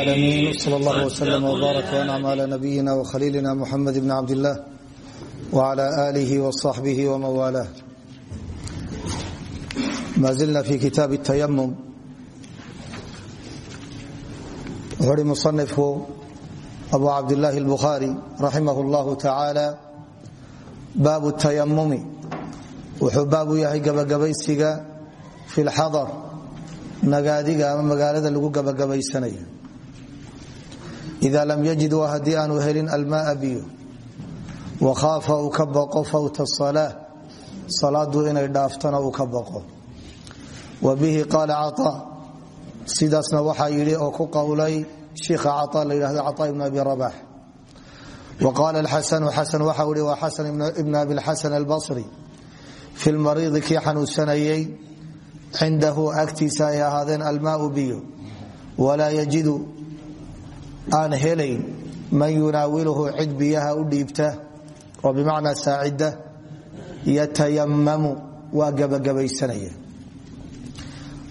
العالمين صلى الله وسلم وبارك وانعم على نبينا وخليلنا محمد بن عبد الله وعلى آله وصحبه ومن والاه ما زلنا في كتاب التيمم وحري مصنفه أبو عبد الله البخاري رحمه الله تعالى باب التيمم wuxuu baabu yahay gabagabaysiga fi lxadar nagaadiga ama magaalada lagu gabagabaysanayo ida lam yajid waa haddii aanu helin almaaa biyo wakhaafa uu ka baqo fawta salaa salaadu inay dhaaftana uu ka baqo wa bihi qaala caaa sidaasna waxaa yidhi oo ku qowlay shiikha caaa la yidhahdo caaa ibn abi rabax wa qaala xasanu xasan waxa ihi waa xasan ibn abi lxasan albasri fi aan helayn man yunaawiluhu cid biyaha u dhiibta oo bimacnaa saacida yatayamamu waa gabagabaysanaya.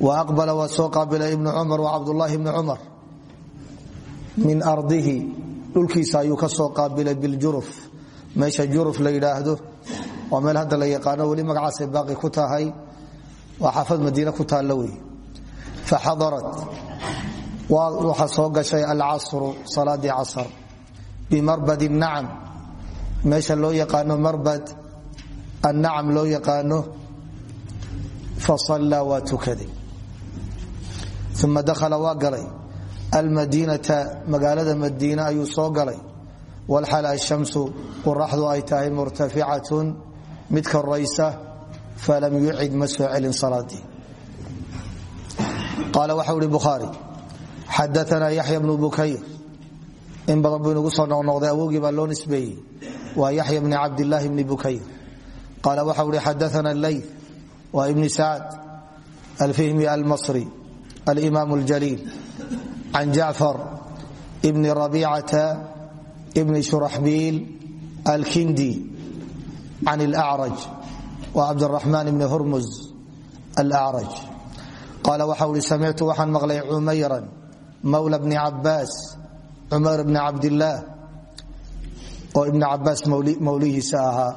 Wa aqbala waa soo qaabilay ibnu cumar wa cabdulaahi ibni cumar min ardihi dhulkiisa ayuu ka soo qaabilay biljuruf meesha juruf la yidhaahdo waa meel hadda la yaqaano weli magacaasay baaqi ku tahay waa xaafad madiine ku taalla wey faxadarat waxaa soo gashay alcasru salaadii casr. Bimarbad nacam meesha loo yaqaano marbad annacam loo yaqaano fasallaa waa tukaday uma dakhala waa galay. Almadiinata magaalada madiine ayuu soo galay. Walxal ashamsu qoraxdu ay tahay murtaficatun mid koraysa falam yucid ma soo celin salaadii. Qaala waxau ihi xadaana yaxya bnu bukayr in badan buu inagu soo noqnoqday awogii baa loo nisbeeyey waa yaxya bni cabdilaahi bni bukayr qaala waxa uhi xadaana leyl waa ibni sacad alfihmi almasri alimaam اljaliil can jacfar bni rabicata bni shuraxbiil alkindi can اlacraj waa cabdiraxmaan bni hurmus alacraj qaala waxa uhi samictu waxaan maqlay umayran mawla bni cabaas cumar bni cabdilaah oo ibn cabaas mawlihiisa ahaa.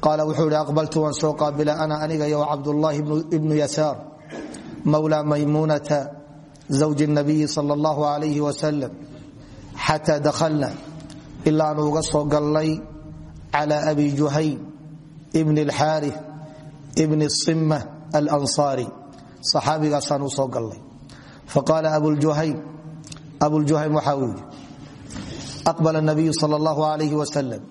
Qaala wuxuu ihi aqbaltu waan soo qaabila ana anigayo cabdulaahi ibnu yasaar mawla maymuunata zawji nabiyi sal allahu alayhi wasalam xataa dakhalna ilaa aanu uga soo galnay cala abi juhayn ibni alxaari ibni sima alansaari saxaabigaasaanu u soo galnay faqaala abujuhaym waxa uu yidhi aqbala nabiyu sal allahu alayh wasalam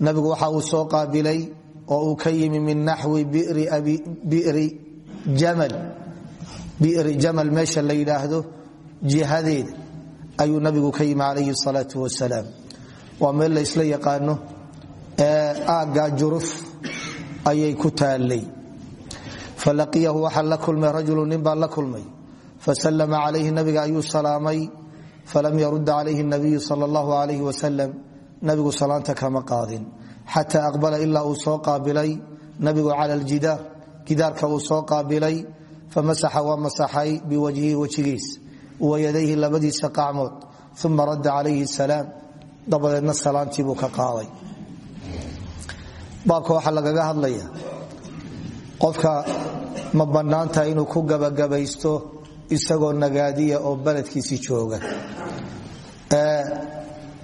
nabigu waxa uu soo qaabilay oo uu ka yimi min naxwi bi'ri jamal meesha la yidhaahdo jihadeeda ayuu nabigu ka yimi calayhi salaau wasalaam waa meel laysla yaqaano ee aaggaa juruf ayay ku taallay falaqiyahu waxaa la kulmay rajulu fasalama calayhi nabiga ayuu salaamay falam yarudda calayhi nabiyu sal allahu alayh wasalam nabigu salaanta kama qaadin xataa aqbala ilaa uu soo qaabilay nabigu cala aljidaar gidaarka uu soo qaabilay famasaxa waa masaxay biwajhihi wejigiis wayadayhi labadiisa qacmood uma radda calayhi salaam dabadeedna salaantiibuu ka waxaa lagaga hadlaya qofka ma inuu ku gabagabaysto isagoo nagaadiya oo beledkiisi jooga.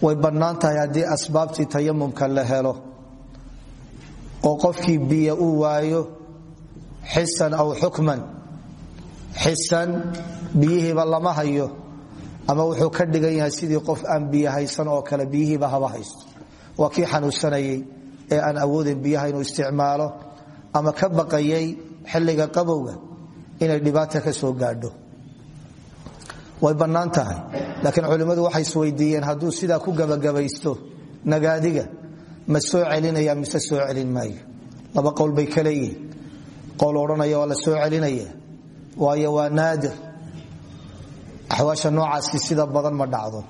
Way bannaan tahay haddii asbaabtii la helo. Oo qofkii biyo uu waayo xisan aw xukman xisan biyihiiba lama hayo ama wuxuu ka dhigan yahay sidii qof aan biyo haysan oo kale biyihiiba haba haysto. Waa kii ee aan awoodin biyaha inuu isticmaalo ama ka baqayay xilliga qabowga inay dhibaata ka soo gaadho way bannaan tahay. Laakiin culimmadu waxay isweydiiyeen hadduu sidaa ku gabagabaysto nagaadiga ma soo celinaya mise soo celin maayo? Laba qowl bay ka leeyihiin qowl odhanaya waa soo celinaya waayo waa naadir. Axwaasha noocaasi sida badan ma dhacdo.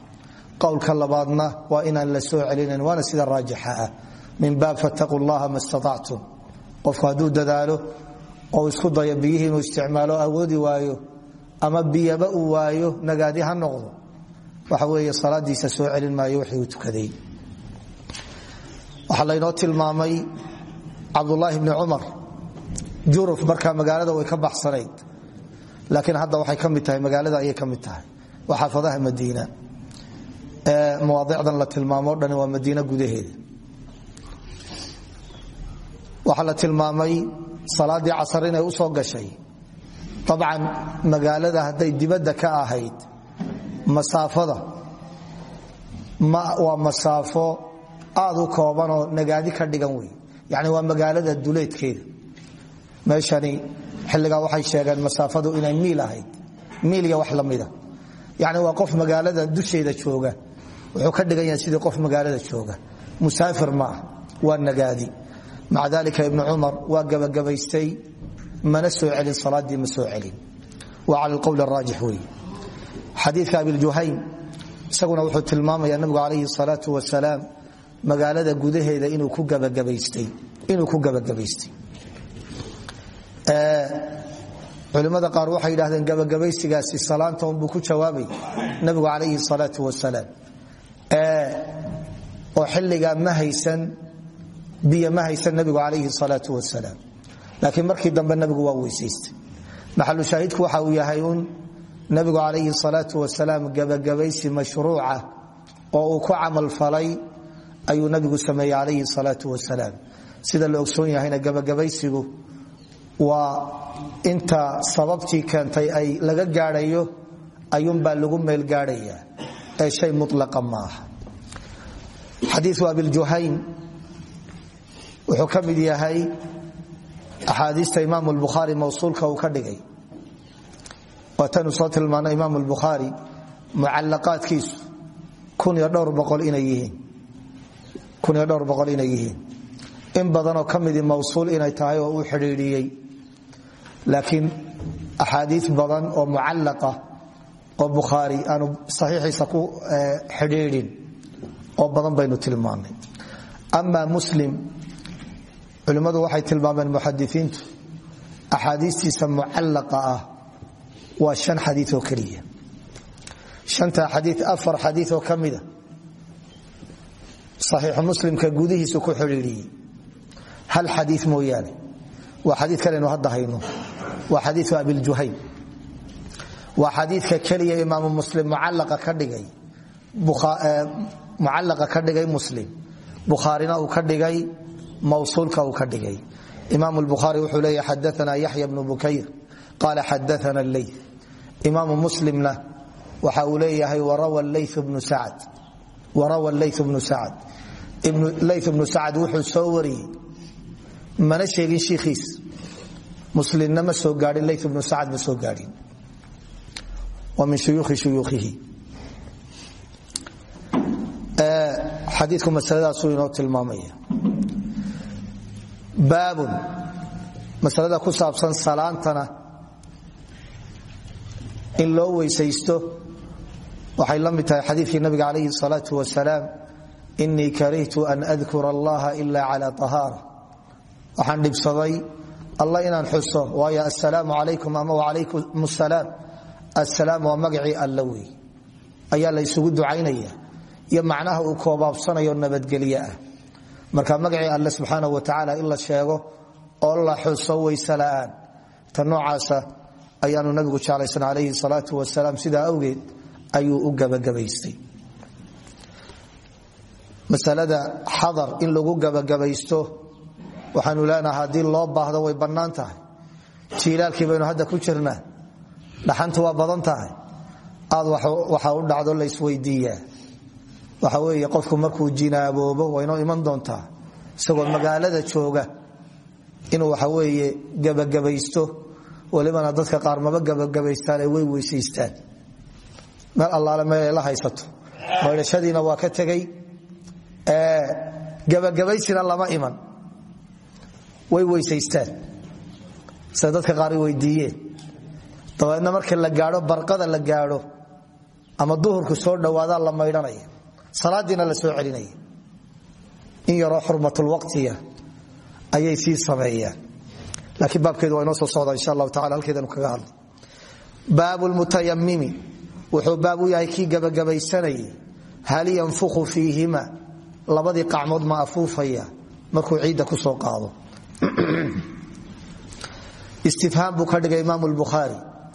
Qowlka labaadna waa inaan la soo celinayn waana sida raajixa ah. Min baab fattaquu llaha ma staactum qofku oo isku dayo biyihii inuu isticmaalo awoodi waayo ama biyaba uu waayo nagaadi ha noqdo. Waxa weeye salaadiisa soo celin maayo wixii uu tukaday. Waxaa laynoo tilmaamay cabdulaahi bni cumar. Juruf markaa magaalada way ka baxsanayd. Laakiin hadda waxay ka mid tahay magaalada ayay ka mid tahay. Waa xaafadaha madiina. Ee mawaadicdan la tilmaamo dhan waa madiina gudaheeda. Waxaa la tilmaamay salaadii casar inay u soo gashay abcan magaalada hadday dibadda ka ahayd masaafada waa masaafo aad u koobanoo nagaadi ka dhigan wey yani waa magaalada duleedkeeda. Meeshani xilligaa waxay sheegeen masaafadu inay miil ahayd. Miil iyo wax lamida yani waa qof magaalada dusheeda jooga. Wuxuu ka dhigan yahay sidii qof magaalada jooga. Musaafir ma waa nagaadi. Maca dalika ibnu cumar waa gabagabaystay mana soo celin salaadii ma soo celin. Waa cala alqowl araajix wey xadiidka abiljuhaym isaguna wuxuu tilmaamaya nabigu calayhi salaau wasalaam magaalada gudaheeda inuu ku gabagabaystay culimmada qaar waxay yidhahdeen gabagabaysigaasi salaanta unbuu ku jawaabay nabigu calayhi salaau wasalaam oo xilligaa ma haysan biyo ma haysan nabigu calayhi salaau wasalaam laakiin markii dambe nabigu waa weysaystay maxalu shaahidku waxa uu yahay un nabigu calayhi salaau wasalaam gabagabaysi mashruuca oo uu ku camalfalay ayuu nabigu sameeyey calayhi salaau wasalaam. Sida la ogsoon yahayna gabagabaysigu waa inta sababtii keentay ay laga gaadhayo ayuunbaa lagu meel gaadhaya ee shay mulaqa maaha. Xadiiu abiljuhaym wuxuu ka yahay axaadiista imaam lbukhaari mawsuulka uu ka dhigay waatanu soo tilmaano imaam lbukhaari mucalaqaadkiisu inay yihiin in badanoo ka midi inay tahay oo uu xidhiidhiyey laakiin badan oo mucallaqa oo bukhaari aanu saxiixiisa ku xidhiidhin oo badan baynu tilmaanay ama muslim culimmadu waxay tilmaameen muxadisiintu axaadiistiisa mucallaqa ah waa shan xadii oo keliya. Shanta xadii afar xadii oo ka mida saxiixu muslimka gudihiisu ku xidhiidhiyey. Hal xadii mooyaane. Waa xadii kalenu hadda hayno. Waa xadiiu abiljuhaym waa xadiidka keliya imaamu muslim mucallaqa ka dhigay. Muslim. Bukhaarina uu ka dhigay mawsuulka uu ka dhigay. Imaam lbukhaari wuxuu leeya xadaana yaxya bnu bukayr. Qaala xadaana ley imaamu muslimna waxa uu leeyahay warawa ley bnu sacad. Ley bnu sacad. Wuxuu soo wariyey. Mana sheegin shiikhiis? Muslimna ma soo gaadhin ley bnu sacad ma soo gaadhin. Waa min shuyuukhi shuyuukhihi xadiiku masaladaasuu inoo tilmaamaya baabun masalada ku saabsan salaantana in loo weysaysto waxay la mid tahay xadiikii nabiga calayhi salaau wasalaam inii karihtu an adkura allaha ila cala ahaara waxaan dhibsaday alla inaan xuso waayo assalaamu calaykum ama wacalaykum asalaam. Assalaam waa magacii alla wey. Ayaa la ysugu ducaynaya iyo macnaha uu koobaabsanayo nabadgelye ah marka magacii alle subxaana wa tacaala in la sheego oo la xuso weyse la'aan ta noocaasa ayaanu nabigu jeclaysan calayhi salaatu wasalaam sidaa awgeed ayuu u gabagabaystay. Masalada xadar in lagu gabagabaysto waxaanu leenaha haddii loo baahdo way bannaan tahay. Jiilaalkii baynu hadda ku jirnaa dhaxantu waa badan tahay. Aad waxa u dhacdo laysweydiiyaa waxa weeye qofku markuu jinaaboobo waynoo iman doontaa isagoo magaalada jooga inuu waxa weeye gabagabaysto walibana dadka qaar maba gabagabaystaan ee way weysaystaan. Meel allaale meelay la haysato. Maydhashadiina waa ka tegey gabagabaysina lama iman. Way weysaystaan. Sida qaar weydiiyeen. Dabeedna marka la gaadho barqada la gaadho ama duhurku soo dhowaadaa la maydhanaya salaadiina la soo celinaya in yaroo xurmatulwaqtiya ayay sii sameeyaan. Laakiin baabkeedu waa inoo soo socdaa insha allahu tacala halkeedanu kaga hadlo. Baabu lmutayamimi wuxuu baab yahay kii gabagabaysanayay hal yanfuku fiihima labadii qacmood ma afuufaya markuu ciidda ku soo qaado. Istifhaam buu ka dhigay imaam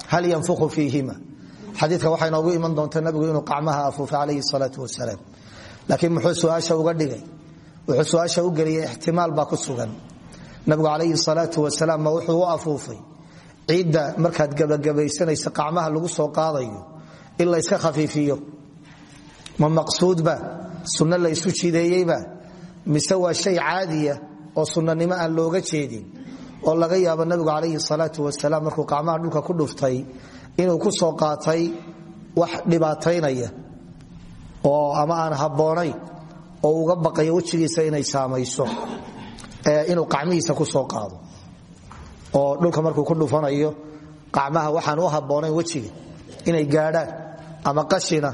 hal yanfuku fiihima xadiika waxay noogu iman doontaa nabigu inuu qacmaha afuufay calayhi salaau wasalaam. Laakiin muxuu suaasha uga dhigay? Wuxuu suaasha u geliyay ixtimaal baa ku sugan. Nabigu calayhi salaau wasalaam ma wuxuu u afuufay? Ciidda markaad gabagabaysanaysa qacmaha lagu soo qaadayo in la yska khafiifiyo? Ma maqsuudba sunno la ysu jideeyeyba mise waa shay caadiya oo sunnanimo aan looga jeedin oo laga yaabo nabigu calayhi salaau wasalaam markuu qacmaha dhulka ku dhuftay inuu ku soo qaatay wax dhibaataynaya oo ama aan habboonayn oo uga baqayo wejigiisa inay saamayso inuu qacmihiisa ku soo qaado. Oo dhulka markuu ku dhufanayo qacmaha waxaan u habboonayn wejiga inay gaadhaan ama qashina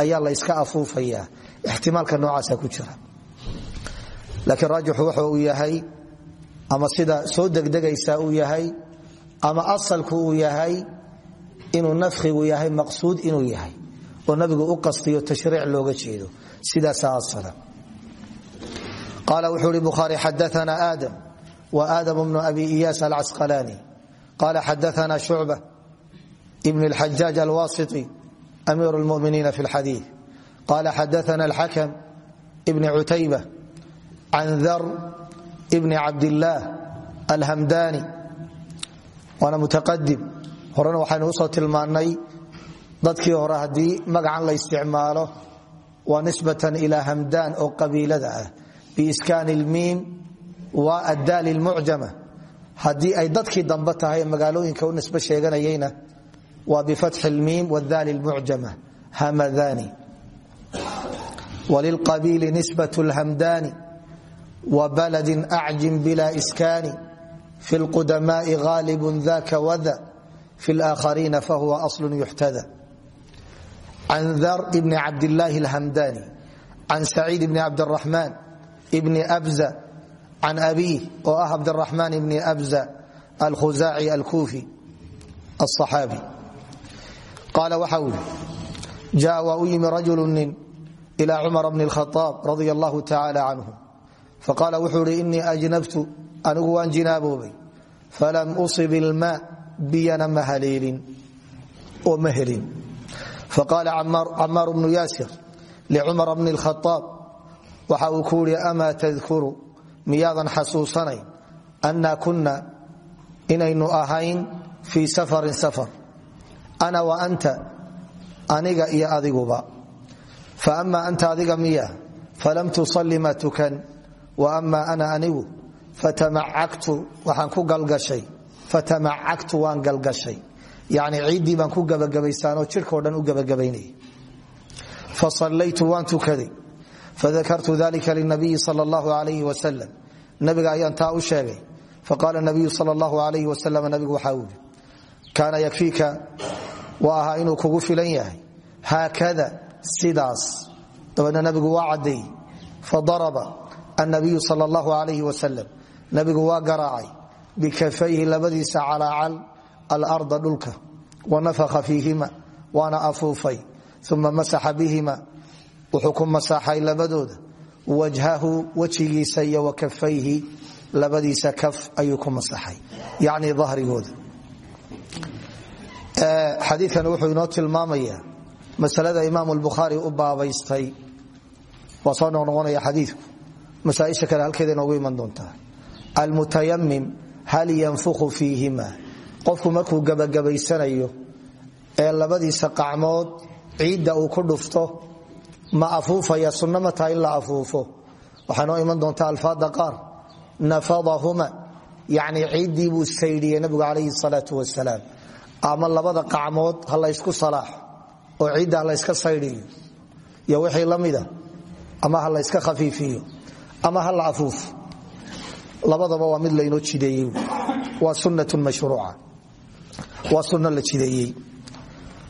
ayaa la yska afuufaya ixtimaalka noocaasa ku jira. Laakiin raajixu wuxu uu yahay ama sida soo degdegaysa uu yahay ama asalku uu yahay inuu nafkigu yahay maqsuud inuu yahay oo nabigu u qastiyo tashriic looga jeedo sidaasa asala qaala wuxuu ihi bukhaari xadaana aadam wa aadam bnu abi iyaas alcasqalaani qala xadaana shucba ibn اlxajaaj alwasiti amiir اlmuminiina fi اlxadiiث qala xadaana alxakm ibn cutayba can dar bni cabdillaah alhamdani waana mutaqadim horena waxaynu u soo tilmaannay dadkii hore haddii magacan la isticmaalo waa nisbatan ilaa hamdaan oo qabiilada ah. Biiskaani lmiim wa addaali lmucjama haddii ay dadkii dambe tahay magaalooyinka u nisbe sheeganayeyna waa bifatxi lmiim wadaali lmucjama hamadani walilqabiili nisbat lhamdani wa baladin acjim bila iskaani. Fi lqudamaai gaalibun daka wada fi laakhariina fahuwa aslu yuxtada can dar bni cabdillaahi alhamdani can saciid bni cabdiraxmaan bni abza can abiih oo ah cabdiraxmaan bni abza alkhusaaci alkuufi aaaxaabi qaala waxa yii jaa waa u yimi rajulu nin ila cumar bni khaaab radia allahu tacaala canhu faqaala wuxuu ihi inii ajnabtu anigu waan jinaaboobay falam usib ilmaa biyana ma haleelin oo ma helin. Faqaala camaar bnu yaasir licumar bni khaaab waxa uu ku yidhi amaa tadkuru miyaadan xasuusanayn annaa kunna inaynu ahayn fii safarin safar. Ana wa anta aniga iyo adiguba. Fa amaa anta adiga miya falam tusalli ma tukan. Wa amaa ana anigu fatamacagtu waxaan ku galgashay fatamacagtu waan galgashay. Yani ciiddii baan ku gabagabaysaanoo jirkao dhan u gabagabaynay. Fasallaytu waan tukaday fadakartu dalika linabiyi sal allahu alayh wasalam nabiga ayaan taa u sheegay. Faqaala nabiyu sal allahu alayh wasalam nabigu waxaa uu yidhi kaana yakfiika waa ahaa inuu kugu filan yahay. Haakada sidaas. Dabeedna nabigu waa caddeeyey. Fadaraba annabiyu sal allahu alayh wasalam nabigu waa garaacay bikafayhi labadiisa calaacal alarda dhulka wanafakha fiihima waana afuufay uma masaxa bihima wuxuu ku masaxay labadooda wajhahu wejigiisa iyo wakafayhi labadiisa kaf ayuu ku masaxay yacni dahrigooda xadiikan wuxuu inoo tilmaamaya masalada imaam lbukhaari u baabaystay waa soo noqnoqonaya xadiiku masaaisha kale halkeeda inoogu iman doontaa hal yanfukhu fiihima? Qofku markuu gabagabaysanayo ee labadiisa qacmood ciidda uu ku dhufto ma afuufaya sunno ma tahay in iman doontaa alfaada qaar. Nafadahuma yacni ciiddii buu saydhiyey nabigu calayhi salaatu wasalaam ama labada qacmood ha laysku salaaxo oo ciidda ha layska saydhiyo. Iyo wixii la ama ha layska khafiifiyo ama ha la labadaba waa mid laynoo jideeyey. Waa sunnatun mashruuca. Waa sunno la jideeyey.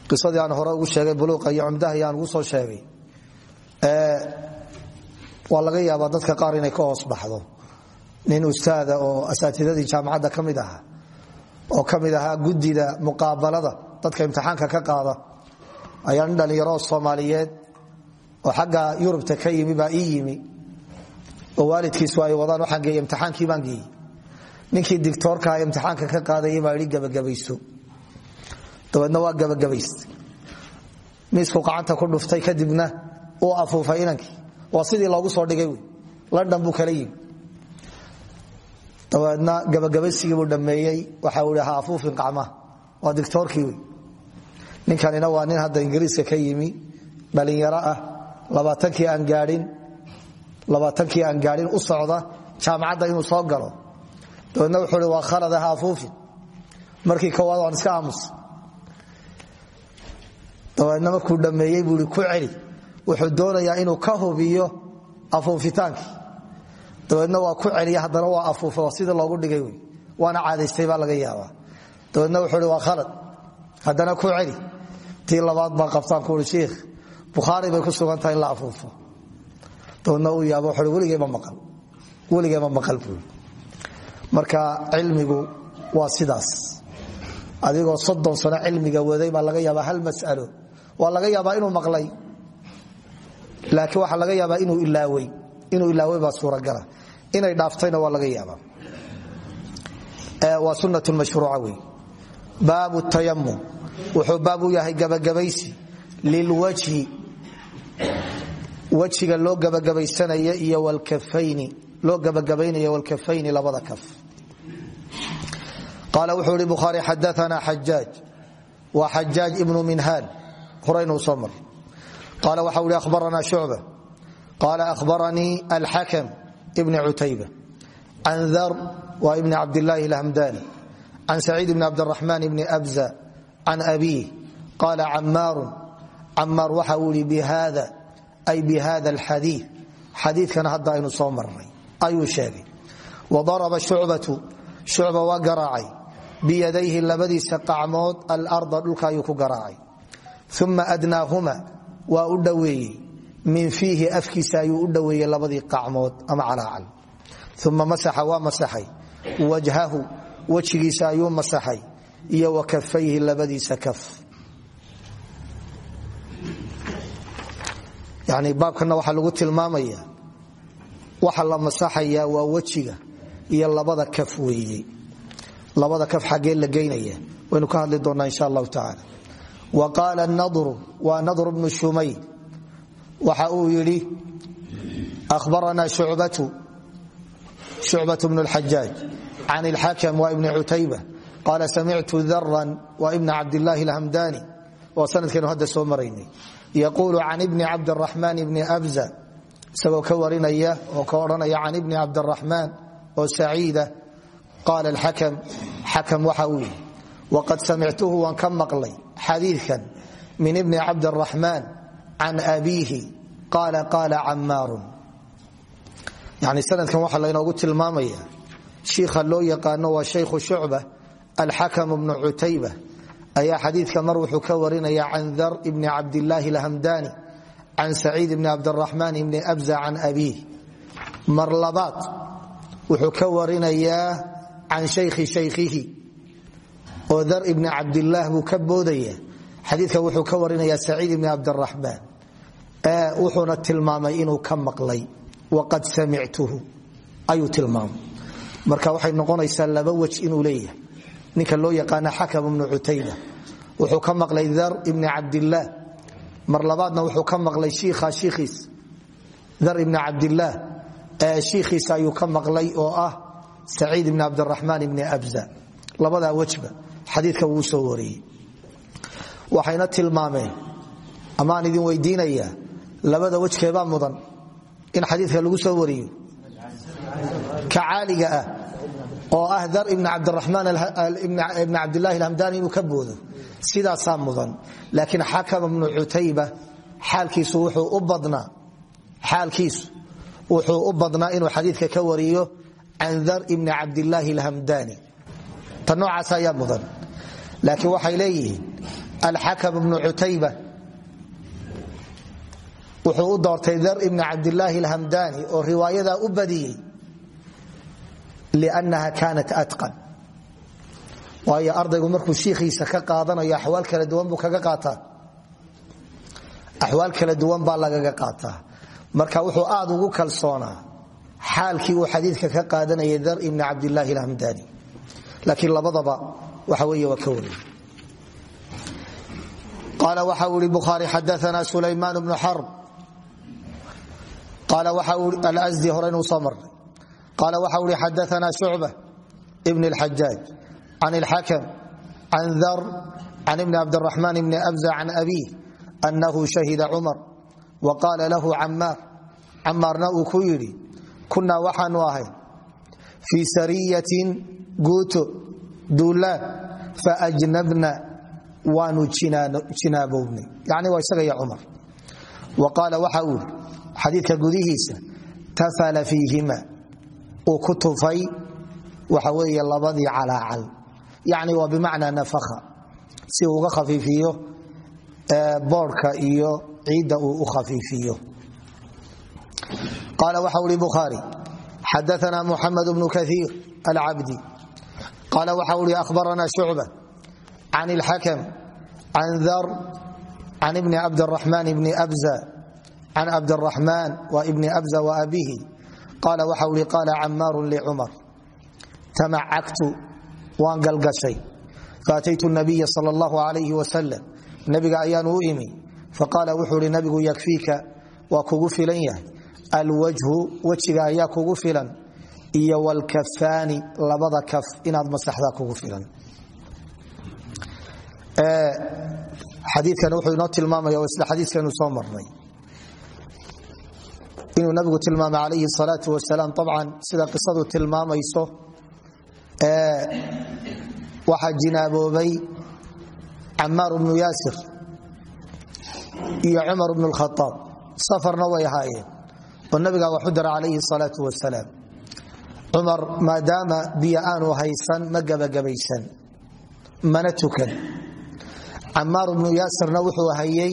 Qisadii aan hore ugu sheegay buluuqa iyo cumdaha yaan ugu soo sheegay. Waa laga yaabaa dadka qaar inay ka hoos baxdo. Nin ustaada oo asaatidadii jaamacadda ka mid oo ka mid gudida muqaabalada dadka imtixaanka ka qaada ayaa nin soomaaliyeed oo xagga yurubta ka yimi baa ii yimi oo waalidkiisu ay wadaan waxaan geeyey imtixaankii baan geeyey. Ninkii dictoorka imtixaanka ka qaadaya baa idhi gabagabayso dabeedna waa gabagabaystay. Miisku gacanta ku dhuftay kadibna uu afuufay inankii. Waa sidii loogu soo dhigay london buu kala yimi dabeedna gabagabaysigii buu waxa uu ha afuufin qacmaha waa dictoorkii wey. Waa nin hadda ingiriiska ka yimi dhalinyaro ah. Labaatankii aan gaadhin labaatankii aan gaadhin u socda jaamacadda inuu soo galo. Dabeedna wuxuu waa khalada ha afuufin markii koowaad waan iska aamusa dabeedna markuu dhammeeyey buu ku celi. Wuxuu doonayaa inuu ka hubiyo afuufitaankii dabeedna waa ku celiya haddana waa afuufa sidii loogu dhigay waana caadaystay baa laga yaabaa. Dabeedna wuxuu waa khalad haddana ku celi. Tii labaad baa qabtaan kuui shiikh bukhaari bay ku sugan tahay la afuufo dabeedna uu yaabo wuxuu weligeyma maqal. Weligeyma maqal buui marka cilmigu waa sidaas. Adigoo soddon sano cilmiga waday baa laga yaabaa hal mas'alo. Waa laga yaabaa inuu maqlay. Laakiin waxaa laga yaabaa inuu ilaawey inuu ilaawey baa suuragala. Inay dhaaftayna waa laga yaabaa. Waa sunnatun mashruuca wey baabu tayamum wuxuu baab u yahay gabagabaysi. Lilwajhi wejiga loo gabagabaysanaya iyo wlkafayni loo gabagabaynaya wlkafayni labada kaf. Qaala wuxuu ihi bukhaari xadaana xajaaj waa xajaaj ibnu minhaan. Horaynuu soo mar qaala waxa ihi ahbarana shucba. Qaala ahbaranii alxakam ibni cutayba. Can dar waa ibni cabdillaahi alhamdani can saciid bni cabdiraxmaan bni abza. Can abiih. Qaala camaaru camaar waxa uu ihi bihada ay bihada alxadii xadiikana hadda aynu soo marnay ayuu sheegay. Wadaraba shucbatu shucba waa garaacay. Biyadayhi labadiisa qacmood alarda dhulka ayuu ku garaacay. Uma adnaahuma waa u dhoweeyey. Min fiihi afkiisa ayuu u dhoweeyey labadii qacmood ama calaacal uma masaxa waa masaxay. Wajhahu wejigiisa ayuu masaxay. Iyo wa labadiisa kaf yani baabkana waxaa lagu tilmaamaya waxa la masaxaya waa wejiga iyo labada kaf weeye. Labada kaf xaggee la waynu ka hadli doonaa insha allahu tacaala. Wa qaala nadru waa nadru bnu shumay waxa uu yidhi ahbaranaa shucbatu shucbat bnu lxajaaj can ilxakam waa ibni cutayba qaala samictu daran waa ibna cabdillaahi alhamdani. Waa sanadkeenu hadda soo maraynay yaquulu can ibni cabdiraxmaan ibni abza isagoo ka warinaya oo ka odhanaya can ibni cabdiraxmaan oo saciida qaala alxakam xakam waxa uu yidhi waqad samictuhu waan ka maqlay xadiidkan min ibni cabdiraxmaan can abiihi qaala qaala cammaarun yani sanadkan waxaa laynoogu tilmaamaya shiikha loo yaqaano waa shaykhu shucba alxakam bnu cutayba ayaa xadiidka mar wuxuu ka warinaya can dar bni cabdillaahi alhamdani can saciid bni cabdiraxmaan bni abza can abiih. Mar wuxuu ka warinayaa can shaykhi shaykhihi oo dar ibni cabdillaah buu ka boodaya xadiidka wuxuu ka warinaya saciid ibni wuxuuna tilmaamay inuu ka maqlay waqad samictuhu ayuu tilmaamay. Marka waxay noqonaysaa laba wej inuu leeyahay ninka loo yaqaana xakam ibnu cutayba wuxuu ka maqlay dar ibni cabdillaah mar labaadna wuxuu ka maqlay shiikha shiikhiis dar ibni cabdillaah shiikhiisa ayuu ka maqlay oo ah saciid ibni cabdiraxmaan ibni abza. Labadaa wejba xadiidka wuu soo wariyey. Waxayna tilmaameen amaan idin weydiinaya labada wejkeebaa mudan. In xadiidka lagu soo wariyo. Ka caaliga ah oo ah dar ibn cabdiramaan ibn cabdilaahi alhamdani inuu ka boodo. Sidaasaa mudan. Laakiin xakam ibnu cutayba xaalkiisu wuxuu u badnaa inuu xadiidka ka wariyo can dar ibni cabdilaahi alhamdani. Ta noocaas ayaa mudan. Laakiin waxay leeyihiin alxakam ibnu cutayba wuxuu u doortay dar ibni cabdilaahi alhamdani oo riwaayadaa u badiyey lnaha kaanat atqan waayo ardaygu markuu shiikhiisa ka qaadanayo axwaal kala duwan buu kaga qaataa axwaal kala duwan baa lagaga qaataa marka wuxuu aad ugu kalsoonaa xaalkii uu xadiidka ka qaadanayay dar ibni cabdilaahi alhamdani laakiin labadaba waxa wey ka wariy qaala waxa uu ihi bukhaari xadaana sulaymaan bnu xarb qaala waxa alsdi hore inuu soo qaala waxa uu ihi xadaana shucba ibn اlxajaaj can اlxakm can dar can ibni cabdiraxmaan ibni abza can abiih anahu shahida cumar wa qaala lahu camaar camaarna uu ku yidhi kunaa waxaanu ahay fii sariyatin guuto duulaan faajnabna waanu jinaabownay yani waa isaga iyo cumar wa qaala waxa uu yidhi xadiidka gudihiisa tafala fiihima uu ku tufay waxa weeye labadii calaacal yani waa bimacnaa nafakha. Si uu uga khafiifiyo boodhka iyo ciidda uu u khafiifiyo. Qaala waxa ui bukhaari xadaana muxamed bnu kaiir alcabdi qaala waxa ui ahbarana shucba can اlxakm can dar can ibni cabdiraxmaan bni abza can cabdiraxmaan wa ibni abza wa abihi qaala waxa ui qaala camaaru licumar tamacagtu waan galgashay. Faataytu nabiya sal اllahu alayh wasalam nabiga ayaanu u imi faqaala wuxuu ihi nabigu yakfiika waa kugu filan yahay. Alwajhu wejiga ayaa kugu filan iyo wlkafaani labada kaf inaad masaxdaa kugu filan. Xadiikan wuxuu inoo tilmaamaya isla xadiikanu soo marnay inuu nabigu tilmaamay calayhi salaau wasalaam. Abcan sida qisadu tilmaamayso waxaa jinaaboobay camaar bnu yaasir iyo cumar bnu khaaab safarna way ahaayeen oo nabigaa waxu dara calayhi salaau wasalaam. Cumar maadaama biyo aanu haysan ma gebagabaysan mana tukan. Camaar bnu yaasirna wuxuu hayay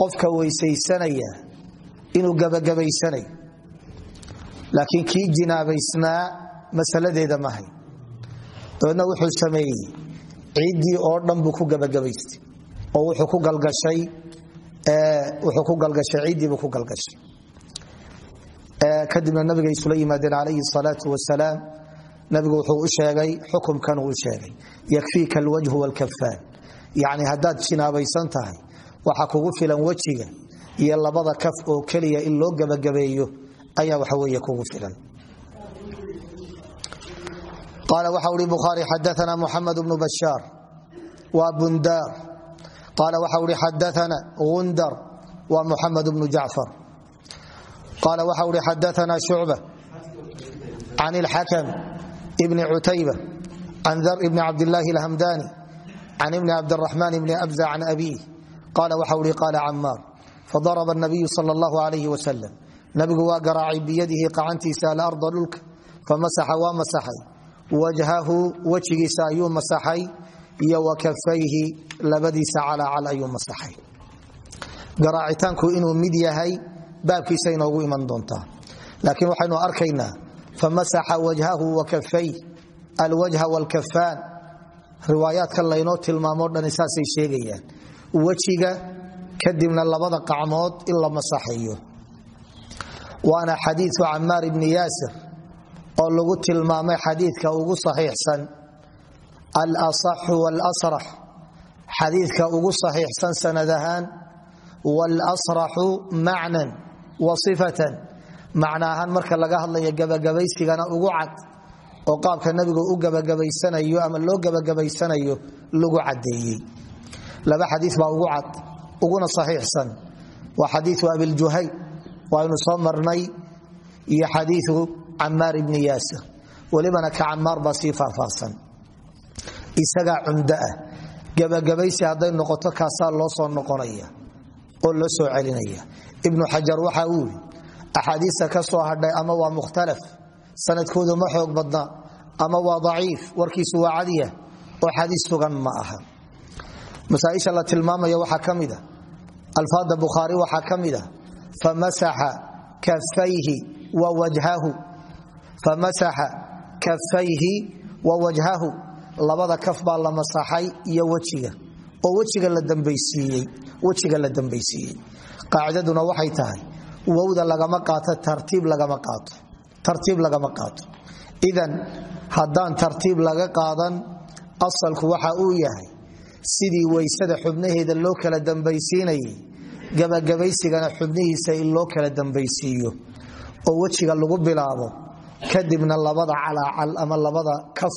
qofka weysaysanaya inuu gebagabaysanayo laakiin kii jinaabaysnaa masaladeeda mahay dabeedna wuxuu sameeyey. Ciiddii oo dhan ku gebagabaystay oo wuxuu ku galgashay ciiddiibuu ku galgashay kadibna nabiga isula yimaadeen calayhi salaau nabigu wuxuu u sheegay xukumkan uu sheegay yakfiika alwajhu wlkafaan yani haddaad jinaabaysan waxa kugu filan wejiga iyo labada kaf oo keliya in loo gebagabeeyo ayaa waxa wey kugu filan. Qaala waxa ui bukhaari xadaana muxamed bnu bashaar waa bundaar. Qaala waxa ui xadaana gundar waa muxamed bnu jacfar. Qaala waxa ui xadaana shucba can ilxakam bni cutayba can dar ibni cabdilaahi alhamdani can ibni cabdiraxmaan bni abza can abiih qaala waxa ui qaala camaar fadaraba nabiyu sal allahu alayh wasalam nabigu waa garaacay biyadihi qacantiisa alarda dhulka famasaxa waa masaxay. Wajhahu wejigiisa ayuu masaxay iyo wa kafayhi labadiisa calaacal ayuu masaxay. Garaacitaanku inuu mid yahay baabkiisa inoogu iman doontaa. Laakiin waxaynu arkaynaa famasaxa wajhahu wa kafayh alwajha wlkafaan riwaayaadkan laynoo tilmaamo kadibna labada qacmood in la masaxeeyo. Waana xadiiu camaar ibni yaasir oo lagu tilmaamay xadiidka ugu saxiixsan alasaxu wاlasrax xadiidka ugu saxiixsan sanad ahaan wاlasraxu macnan wa sifatan. Macna ahaan marka laga hadlayo gabagabaysigana ugu cad oo qaabka nabigu u gabagabaysanayo ama loo gabagabaysanayo lagu cadeeyey laba xadii baa ugu cad uguna saxiixsan. Waa xadiiu abiljuhay waaynu soo marnay iyo xadiiu camaar ibni yaasir. Welibana ka camaar baa sii faahfaahsan. Isagaa cumdo ah. Gabagabaysi hadday noqoto kaasaa loo soo noqonaya oo loo soo celinaya. Ibnu xajar waxa uu yii axaadiista ka ama waa mukhtalaf? Sanadkoodu ma xoog badna ama waa daciif? Warkiisu waa cadiya oo xadiis sugan ma aha. La tilmaamaya waxaa ka mida alfaada bukhaari waxaa ka wa wajhahu. Famasaxa kafayhi wa wajhahu. Labada kaf baa la masaxay iyo wejiga. Oo wejiga la dambaysiiyey qaacidaduna waxay tahay wowda lagama qaato tartiib lagama qaato. Idan haddaan tartiib laga qaadan asalku waxa uu yahay sidii weysada xubnaheeda loo kala dambaysiinayay gabagabaysigana xubnihiisa in loo kala dambaysiiyo oo wejiga lagu bilaabo kadibna labada calaacal ama labada kaf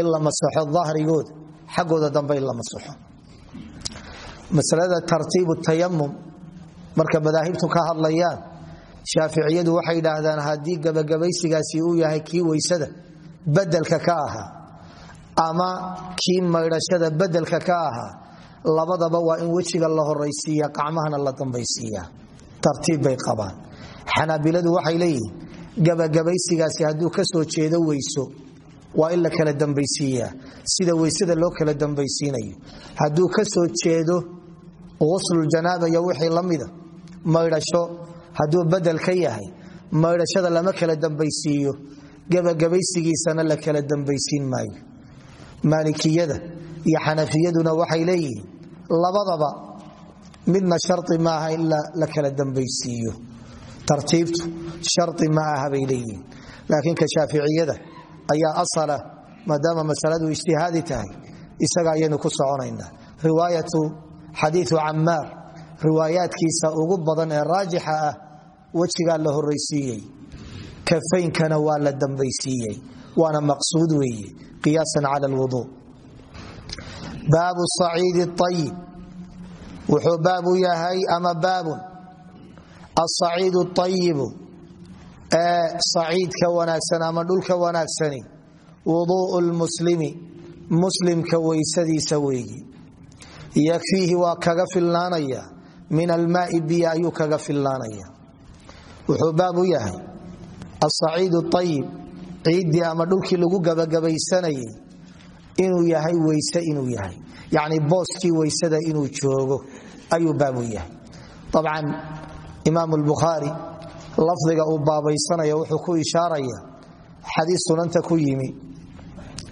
in la masaxo dahrigooda xaggooda dambe la masaxo. Masalada tartiibu tayamum marka madaahibtu ka hadlayaan shaaficiyadu waxay idhaahdaan haddii gabagabaysigaasi uu yahay kii weysada bedelka ka ahaa ama kii maydhashada bedelka ka ahaa labadaba waa in wejiga la horaysiiya qacmahana la dambaysiiya. Tartiib bay qabaan. Xanaabiladu waxay leeyihiin gabagabaysigaasi hadduu ka soo jeedo weyso waa in la kala dambaysiiyaa. Sida weysada loo kala dambaysiinayo hadduu ka soo jeedo uslujanaaba iyo wixii la mida maydhasho hadduu ka yahay maydhashada lama kala dambaysiiyo. Gabagabaysigiisana la kala dambaysiin maayo. Maalikiyada iyo xanafiyaduna waxay leeyihiin labadaba midna shari maaha in la kala dambaysiiyo. Tartiibtu shari ma aha bay ka shaaficiyada ayaa asala maadaama masaladu ijtihaadi tahay isaga ayaynu ku soconaynaa. Riwaayatu xadiiu cammaar riwaayaadkiisa ugu badan ee raajixa ah wejigaa la horaysiiyey kafaynkana waa la dambaysiiyey waana maqsuud weeye qiyaasan cala lwudu baabu saciidi ayib wuxuu baabu yahay ama baabun. Asaciidu ayibu ee saciidka wanaagsan ama dhulka wanaagsani wuduu'u lmuslimi muslimka weysadiisa weeyi. Yakfiihi waa kaga filnaanaya min almaai biyo ayuu kaga filnaanaya. Wuxuu baab u yahay asaciid ayib ciiddii ama dhulkii lagu inuu yahay weyse inuu yahay. Yacni booskii weysada inuu joogo ayuu baab u yahay. Abcan imaam lbukhaari lafdiga uu baabaysanaya wuxuu ku ishaaraya xadiis sunanta ku yimi.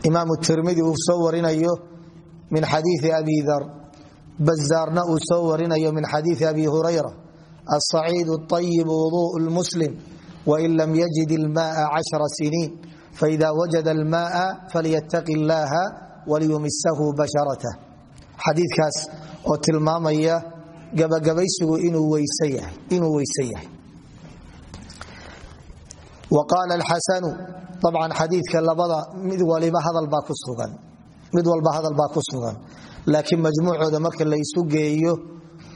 Imaam tirmidi uu soo warinayo min xadiii abi dar bazaarna uu soo warinayo min xadiii abi hurayra asaciid ayib wuduء lmuslim wain lam yajid ilmaءa cashra siniin faida wajada almaءa falyataqi اllaha waliyumisahu basharatah xadiikaas oo tilmaamaya gabagabaysigu inuu weyse yahay wa qaala alxasanu abcan xadiidka labada mid waliba hadalbaa ku sugan mid walba hadal baa ku sugan laakiin majmuucooda marka la isu geeyo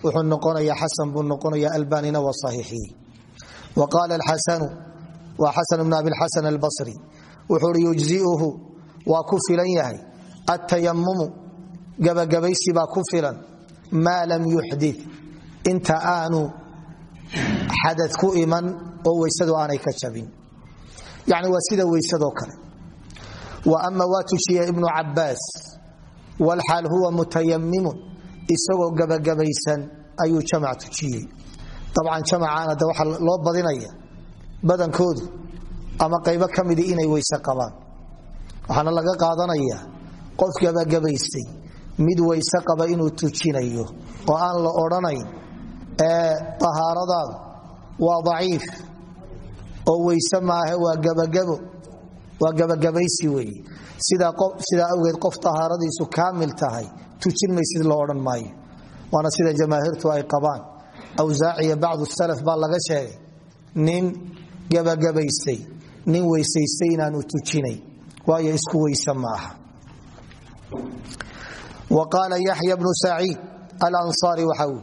wuxuu noqonaya xasan buu noqonaya albanina waa saxiixiyey wa qaala alxasanu waa xasan bn abilxasan albasri wuxuu uhi yujziuhu. Ku filan yahay. Atayamumu gabagabaysi baa ku filan. Maa lam yuxdit inta aanu xadad ku iman oo weysadu aanay ka jabin. Yani waa sida weysadoo kale. Ama waa tujiya ibnu cabaas walxaal huwa mutayamimun isagoo gabagabaysan ayuu jamac tujiyey abcan jamacaana de waxaa loo badinaya. Badankoodu ama qaybo ka inay weyse qabaan. Waxaana laga qaadanaya qof gabagabaystay mid weyse qaba inuu tujinayo. Oo aan la odhanayn ee ahaaradaadu waa daciif. Oo weyse maahe waa gabagabo waa gabagabaysi weeye. Sidaa awgeed qof tahaaradiisu kaamil tahay tujin maysid loo maayo. Waana sida jamaahiirtu ay qabaan. Awsaaciya bacdu salaf baa laga sheegay nin gabagabaystay nin weysaystay inaanu tujinay waayo isku weyse ma aha wa qaala yaxya bnu saciid alansaari waxa uu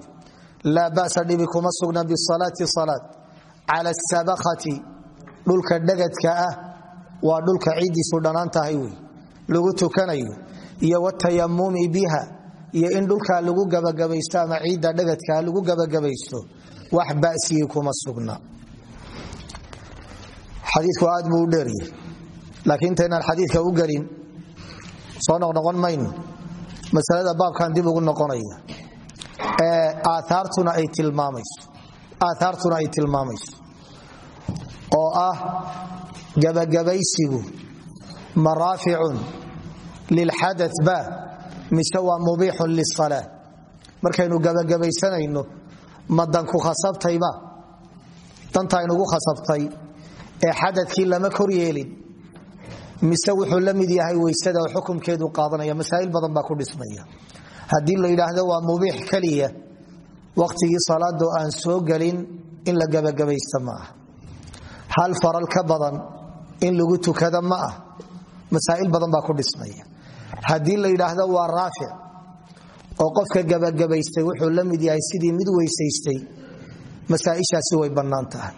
laa ba'sa dhibi kuma sugna bisalaati salaad. Cala asabakati dhulka dhagadka ah waa dhulka ciiddiisu dhanaan tahay lagu tukanayo iyo watayamumi biha iyo in dhulkaa lagu gabagabaysto ama ciidda dhagadkaa lagu gabagabaysto wax ba'sigii kuma sugna xadiiku aad buu u dheeryahy laakiin intaynaan xadiidka u gelin soo noqnoqon mayno masalada baabkan dib ugu noqonaya. Ee aaaartuna ay tilmaamayso. Oo ah gabagabaysigu maraaficun lilxada ba mise waa mubiixun lisalaa markaynu gabagabaysanayno ma danku khasabtayba dantaynugu khasabtay ee xadadkii lama kor yeelin mise wuxuu la yahay weysada xukumkeedu qaadanaya masaa'il badan baa ku dhismaya. Haddii la yidhaahdo waa mubiix keliya wakhtigii salaado aan soo gelin in la gabagabaysta ma ah hal faral ka badan in lagu tukada ma ah masaa'il badan baa ku dhismaya. Haddii la yidhaahdo waa raafic oo qofka gabagabaystay wuxuu la yahay sidii mid weysaystay masaaishaasi way bannaan tahay.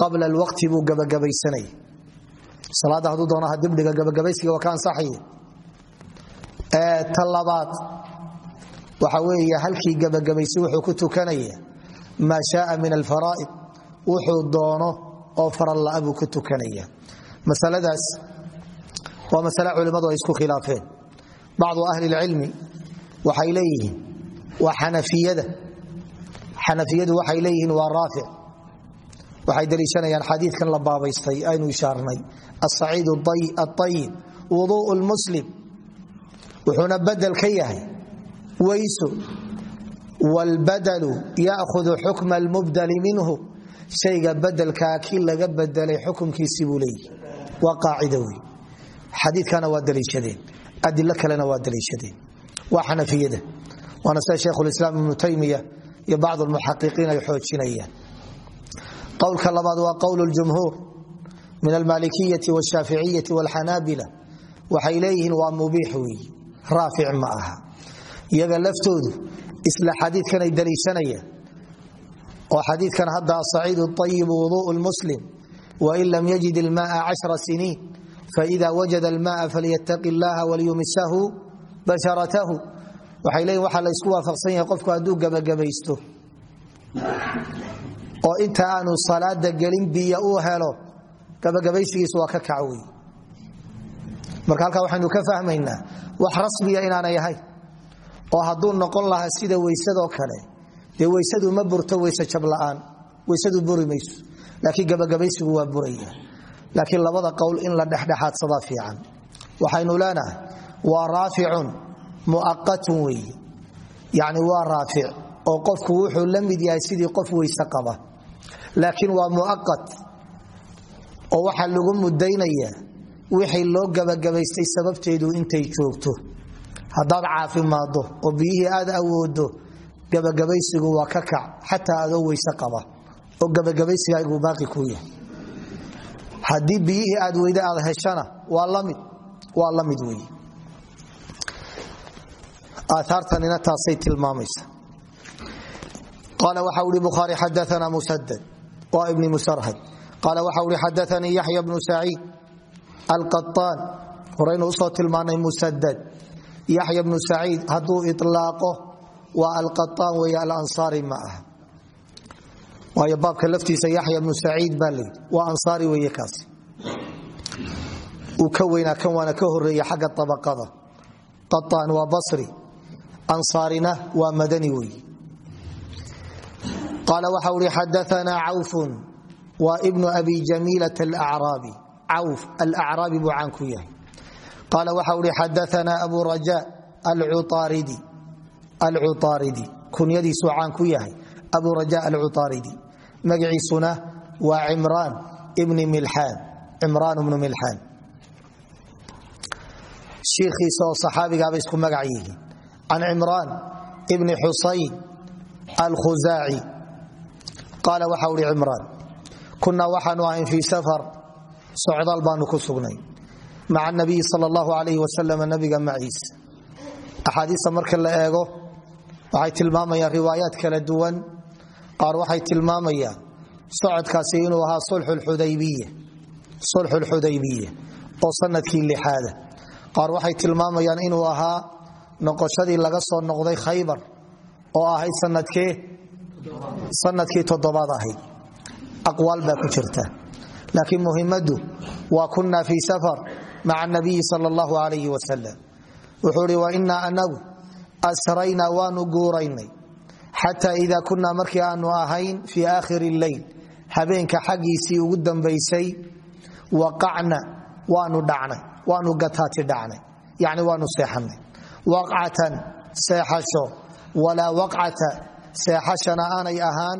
Qabla alwaqti buu gabagabaysanaya salaadda hadduu doono ha dibdhiga gabagabaysiga waa ka ansaxaya ta labaad waxa weeye halkii gabagabaysay wuxuu ku tukanaya maa shaaa min alfaraa'id. Wuxuu doono oo faral la'a buu ku tukanaya masaladaas waa masale culimmadu isku khilaafeen. Bacdu ahli lcilmi waxay leeyihiin waa xanafiyada xanafiyadu waxay leeyihiin waa raafic waxay daliishanayaan xadiidkan la baabaystay aynu ishaarnay. Asaciid aayib wuduu lmuslim wuxuuna badel ka yahay. Weyso wlbadalu yaahudu xukma almubdali minhu. Shayga badelkaa kii laga bedelay xukumkiisii buu leeyihi waa qaacida wey xadiikana waa daliishadeen. Adilo kalena waa daliishadeen. Waa xanafiyada. Waana sida sheikhulislaam ibnu taymiya iyo bacd lmuxaqiqiin ay xoojinayaan. Qowlka labaad waa qowl ljumhuur min almalikiyai washaaficiyai wlxanaabila waxay leeyihiin waa mubiix weyi raafic ma aha. Iyaga laftoodu isla xadiikan ay daliishanayaan. Oo xadiikan hadda asaciid ayibu wuduu lmuslim wain lam yajid ilmaaa cashra siniin faida wajada almaaa falyataqi llaha waliyumisahu basharatahu waxay leeyihiin waxaa la ysku waafaqsan yahay qofku hadduu gabagabaysto. Oo inta aanu salaada gelin biyo uu helo gabagabaysigiisu waa ka kac wey marka halkaa waxaynu ka fahmaynaa wax rasmiya inaanay ahayn oo hadduu noqon lahaa sida weysadoo kale dee weysadu ma burto weyse jabla'aan weysadu buri laakiin gabagabaysigu waa buraya. Laakiin labada qowl in la dhexdhexaadsadaa fiican. Waxaynu leenahay waa raaficun muaqatun weeye yacni waa raafic oo qofku wuxuu la mid yahay sidii qof weyse qaba. Laakiin waa muaqat oo waxaa lagu mudaynaya wixii loo gabagabaystay sababteedu intay joogto. Haddaad caafimaaddo oo biyihii aad awoodo gabagabaysigu waa ka kac xataa adoo weyse qaba. Oo gabagabaysigaagu baaqi kuu yahay. Haddii biyihii aad weyda aad heshana waa la mid waa la mid aaaartanina taasay tilmaamaysa. Qaala waxa uhi bukhaari xadaana musadad waa ibni musarhad. Qaala waxa uhi xadaanii yaxya bnu saciid alqaaan horaynu u soo tilmaanay musadad yaxya bnu saciid hadduu ilaaqo waa alqaaan weeye alansaari ma ah waayo baabka laftiisa yaxya bnu saciid baa layidhi waa ansaari weeye kaasi. Uu ka weynaa kan waana ka horeeye xagga abaqada qaaan waa basri ansaarina waa madani weeye qaala waxa uhi xadaanaa cawfun waa ibnu abi jamiilat alacraabi cawf alacraabi buu caan ku yahay qaala waxa uhi xadaanaa abu raja alcuaaridi kunyadiisuu caan ku yahay abu raja alcuaaridi magaciisuna waa cimraan ibni milxaan cimraan ibnu milxaan shiikhiisa oo saxaabigaaba isku magac yihiin can cimraan ibni xusayn alkhusaaci qaala waxa uhi cimraan kunaa waxaanu ahayn fii safar socdaal baanu ku sugnay maca nabiyi sal allahu alayh wasalam nabiga maciisa axaadiista marka la eego waxay tilmaamayaan riwaayaad kala duwan qaar waxay tilmaamayaan socodkaasi inuu ahaa sulxu lxudaybiya oo sannadkii lixaada qaar waxay tilmaamayaan inuu ahaa noqoshadii laga soo noqday khaybar oo ahayd sannadkii toddobaad ahayd aqwaal baa ku jirta. Laakiin muhimmadu waa kunna fii safar maca nabiyi sal allahu alayh wasalam wuxuu hi wa inaa anagu asraynaa waanu guuraynay. Xataa idaa kunaa markii aanu ahayn fii aakhiri leyl habeenka xaggiisii ugu dambaysay waqacna waanu gataati dhacnay yani waanu seexanay waqcatan seexasho. Walaa waqcata seexashana aanay ahaan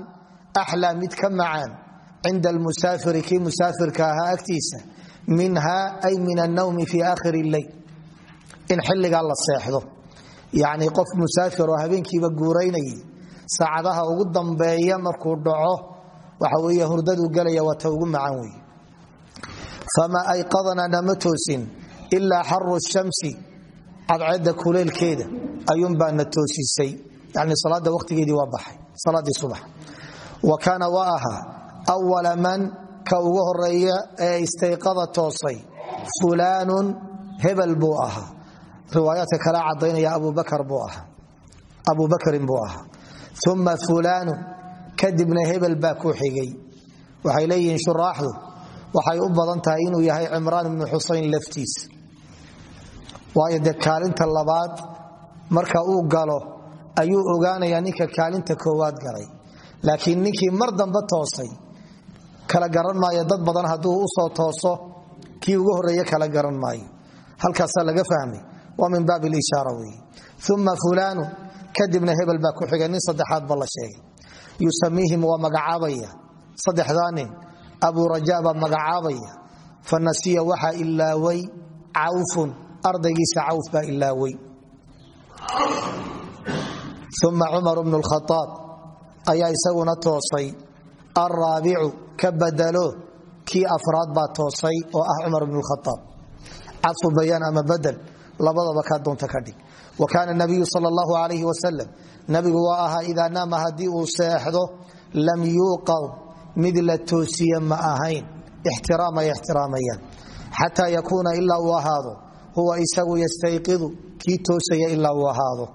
axlaa mid ka macaan. Cinda almusaafiri kii musaafirka ahaa agtiisa. Minha ay min annawmi fi aakhiri lleyl in xilligaa la seexdo. Yacni qof musaafir oo habeenkiiba guuraynayay saacadaha ugu dambeeya markuu dhaco waxa weeye hurdaduu gelaya waa ta ugu macaan weeye. Fama ayqadana nama toosin ilaa xaru shamsi cadceedda kuleelkeeda ayuunbaa na toosisay. Yani salaada waqtigeedii waa baxay salaadii subax. Wa kaana waa ahaa man ka ugu horreeya ee istayqada toosay fulaanun hebel buu ahaa kala cadaynaya abubakrin buu ahaa uma fulaanu kadibna hebel baa ku xigay. Waxay leeyihiin shuraaxdu waxay u badan tahay inuu yahay cimraan ibnu xusayn laftiisa waayo dee kaalinta labaad marka uu galo ayuu ogaanayaa ninka kaalinta koowaad galay. Laakiin ninkii mar dambe toosay kala garan maayo dad badan hadduu u soo tooso kii ugu horeeye kala garan maayo. Halkaasaa laga fahmay waa min baab lishaara wey uma kadibna hebel baa ku xigay saddexaad ba la sheegay. Yusamiihim waa magacaabaya. Saddexdaa abuu raja baa fa nasiya waxaa ilaaway cawfun ardaygiisa cawf baa ilaaway uma cumar bnu lkhaaab ayaa isaguna toosay. Alraabicu ka badalo kii afraad baa toosay oo ah cumar bnu khaaab cadfu bayaan ama badel labadaba kaa doonta ka dhig. Wa kaana nabiyu sal allahu alayh wasalam nabigu waa ahaa idaa naama haddii uu seexdo lam yuuqad mid la toosiye ma ahayn. Ixtiraam ay ixtiraamayaan. Xataa yakuuna ilaa uu ahaado huwa isagu yastayqidu kii toosaya ilaa uu ahaado.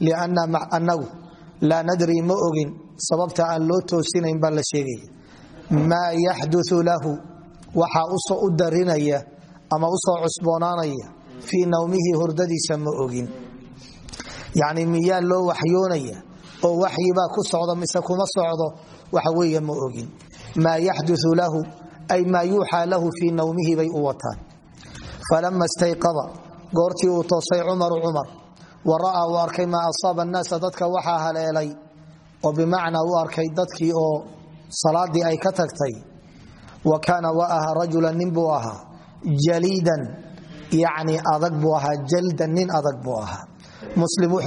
Lianna anagu laa nadri ma ogin sababta aan loo toosinayn baa la sheegaya maa yaxduu lahu waxaa u darinaya ama u soo cusboonaanaya fii nawmihi hurdadiisa ma ogin. Yacni miyaa loo waxyoonaya oo waxyibaa ku socdo mise kuma socdo waxa weeye ma ogin. Maa yaxduu lahu ay maa yuuxaa lahu fii nawmihi bay u wataan falama stayqada goortii uu toosay cumaru cumar wa ra'aa uu arkay maa asaaba annaasa dadka waxaa haleelay oo bimacnaa u arkay dadkii oo salaadii ay ka tagtay wa kaana wa ahaa rajulan nin buu ahaa jaliidan yacni adag buu ahaa jaldan nin adag buu ahaa muslim uu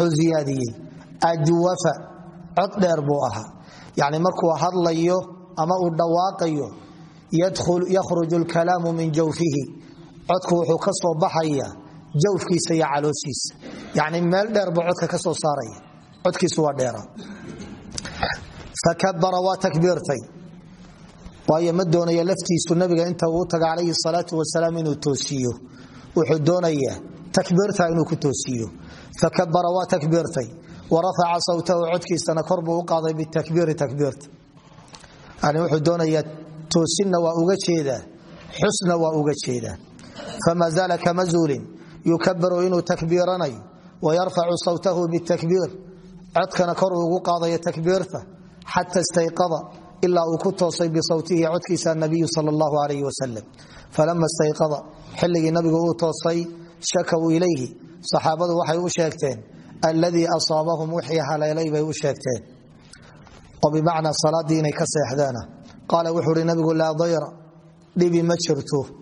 codku wuxuu ka soo baxaya jawfkiisa iyo calooshiisa. Yacni meel dheer buu codka ka soo saaraya. Codkiisu waa dheera fakabara waa takbiirtay. Waayo ma doonayo laftiisu nabiga inta uu taga salaatu wasalaam inuu toosiiyo wuxuu doonayaa takbiirta inuu ku toosiiyo fakabara waa takbiirtay. Wa rafaca sawtahu codkiisana kor u qaaday bitakbiiri takbiirta. Yani wuxuu doonayaa toosinna waa uga jeedaa xusna waa uga jeedaa fama zaala kama zuulin yukabiru inuu takbiiranayo wayarfacu sawtahu bitakbiir codkana kor ugu qaadayo takbiirta xata istayqada ilaa uu ku toosay bisawtihi codkiisa nabiyu sal allahu alayh wasalam falama istayqada xilligii nabigu uu toosay shakaw ilayhi saxaabadu waxay u sheegteen alladii asaabahum wixii haleelay bay u sheegteen oo bimacnaa salaadii inay ka jirto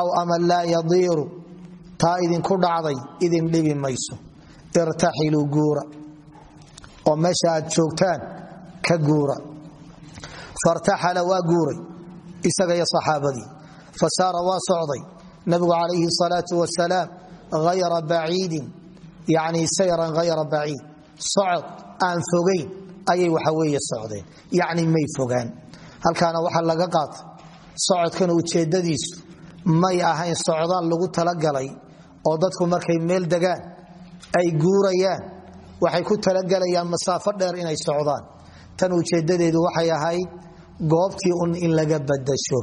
aw ama laa yadiiru taa idinku dhacday idin dhibi mayso. Irtaxiluu guura. Oo meesha joogtaan ka guura. Fartaxala waa guuray isaga iyo saxaabadii. Fasaara waa socday. Nabigu calayhi salaau wasalaam ayra baciidin. Yani sayran hayra baciid. Socod aan fogayn ayay waxa weeye socdeen. Yacni may fogaan. Halkaana waxaa laga qaata socodkan ujeeddadiisu may ahayn socdaal lagu talagalay oo dadku markay meel degaan ay guurayaan waxay ku talagalayaan masaafo dheer inay socdaan. Tan ujeeddadeedu waxay ahayd goobtii un in laga badasho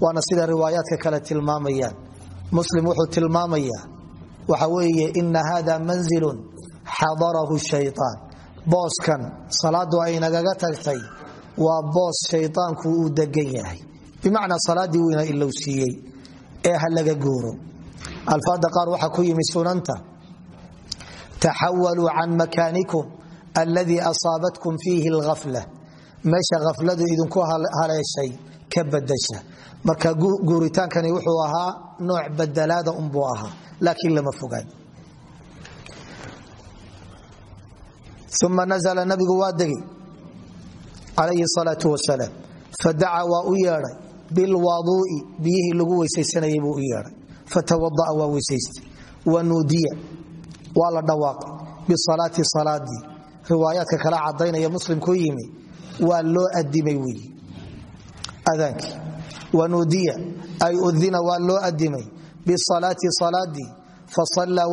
waana sida riwaayaadka kale tilmaamayaan. Muslim wuxuu tilmaamayaa waxa weeye ina hada manzilun xadarahu shayaan booskan salaadu ay nagaga tagtay waa boos shaydaanku uu degan yahay. Bimacnaa salaaddii wuu ina ilowsiiyey ee ha laga guuro. Alfaada qaar waxaa ku yimi sunanta. Taxawaluu can makaanikum alladii asaabatkum fiihi alghafla. Meesha khafladu idinku haleeshay ka badasha marka guuritaankani wuxuu ahaa nooc badalaada unbuu laakiin lama fogaan. Uma nazla nabigu waa degay calayhi salaau wasalaam. Fadaca waa u bilwaduui biyihii lagu weysaysanayay buu u yeedhay. Fatawadaa waa weysaystay. Wanuudiya waa la dhawaaqay. Bisalaati salaadii riwaayaadka kala cadaynaya muslim ku yimi waa loo adimay weyi adaankii wanuudiya ay udina waa loo adimay bisalaati salaadii fasallaa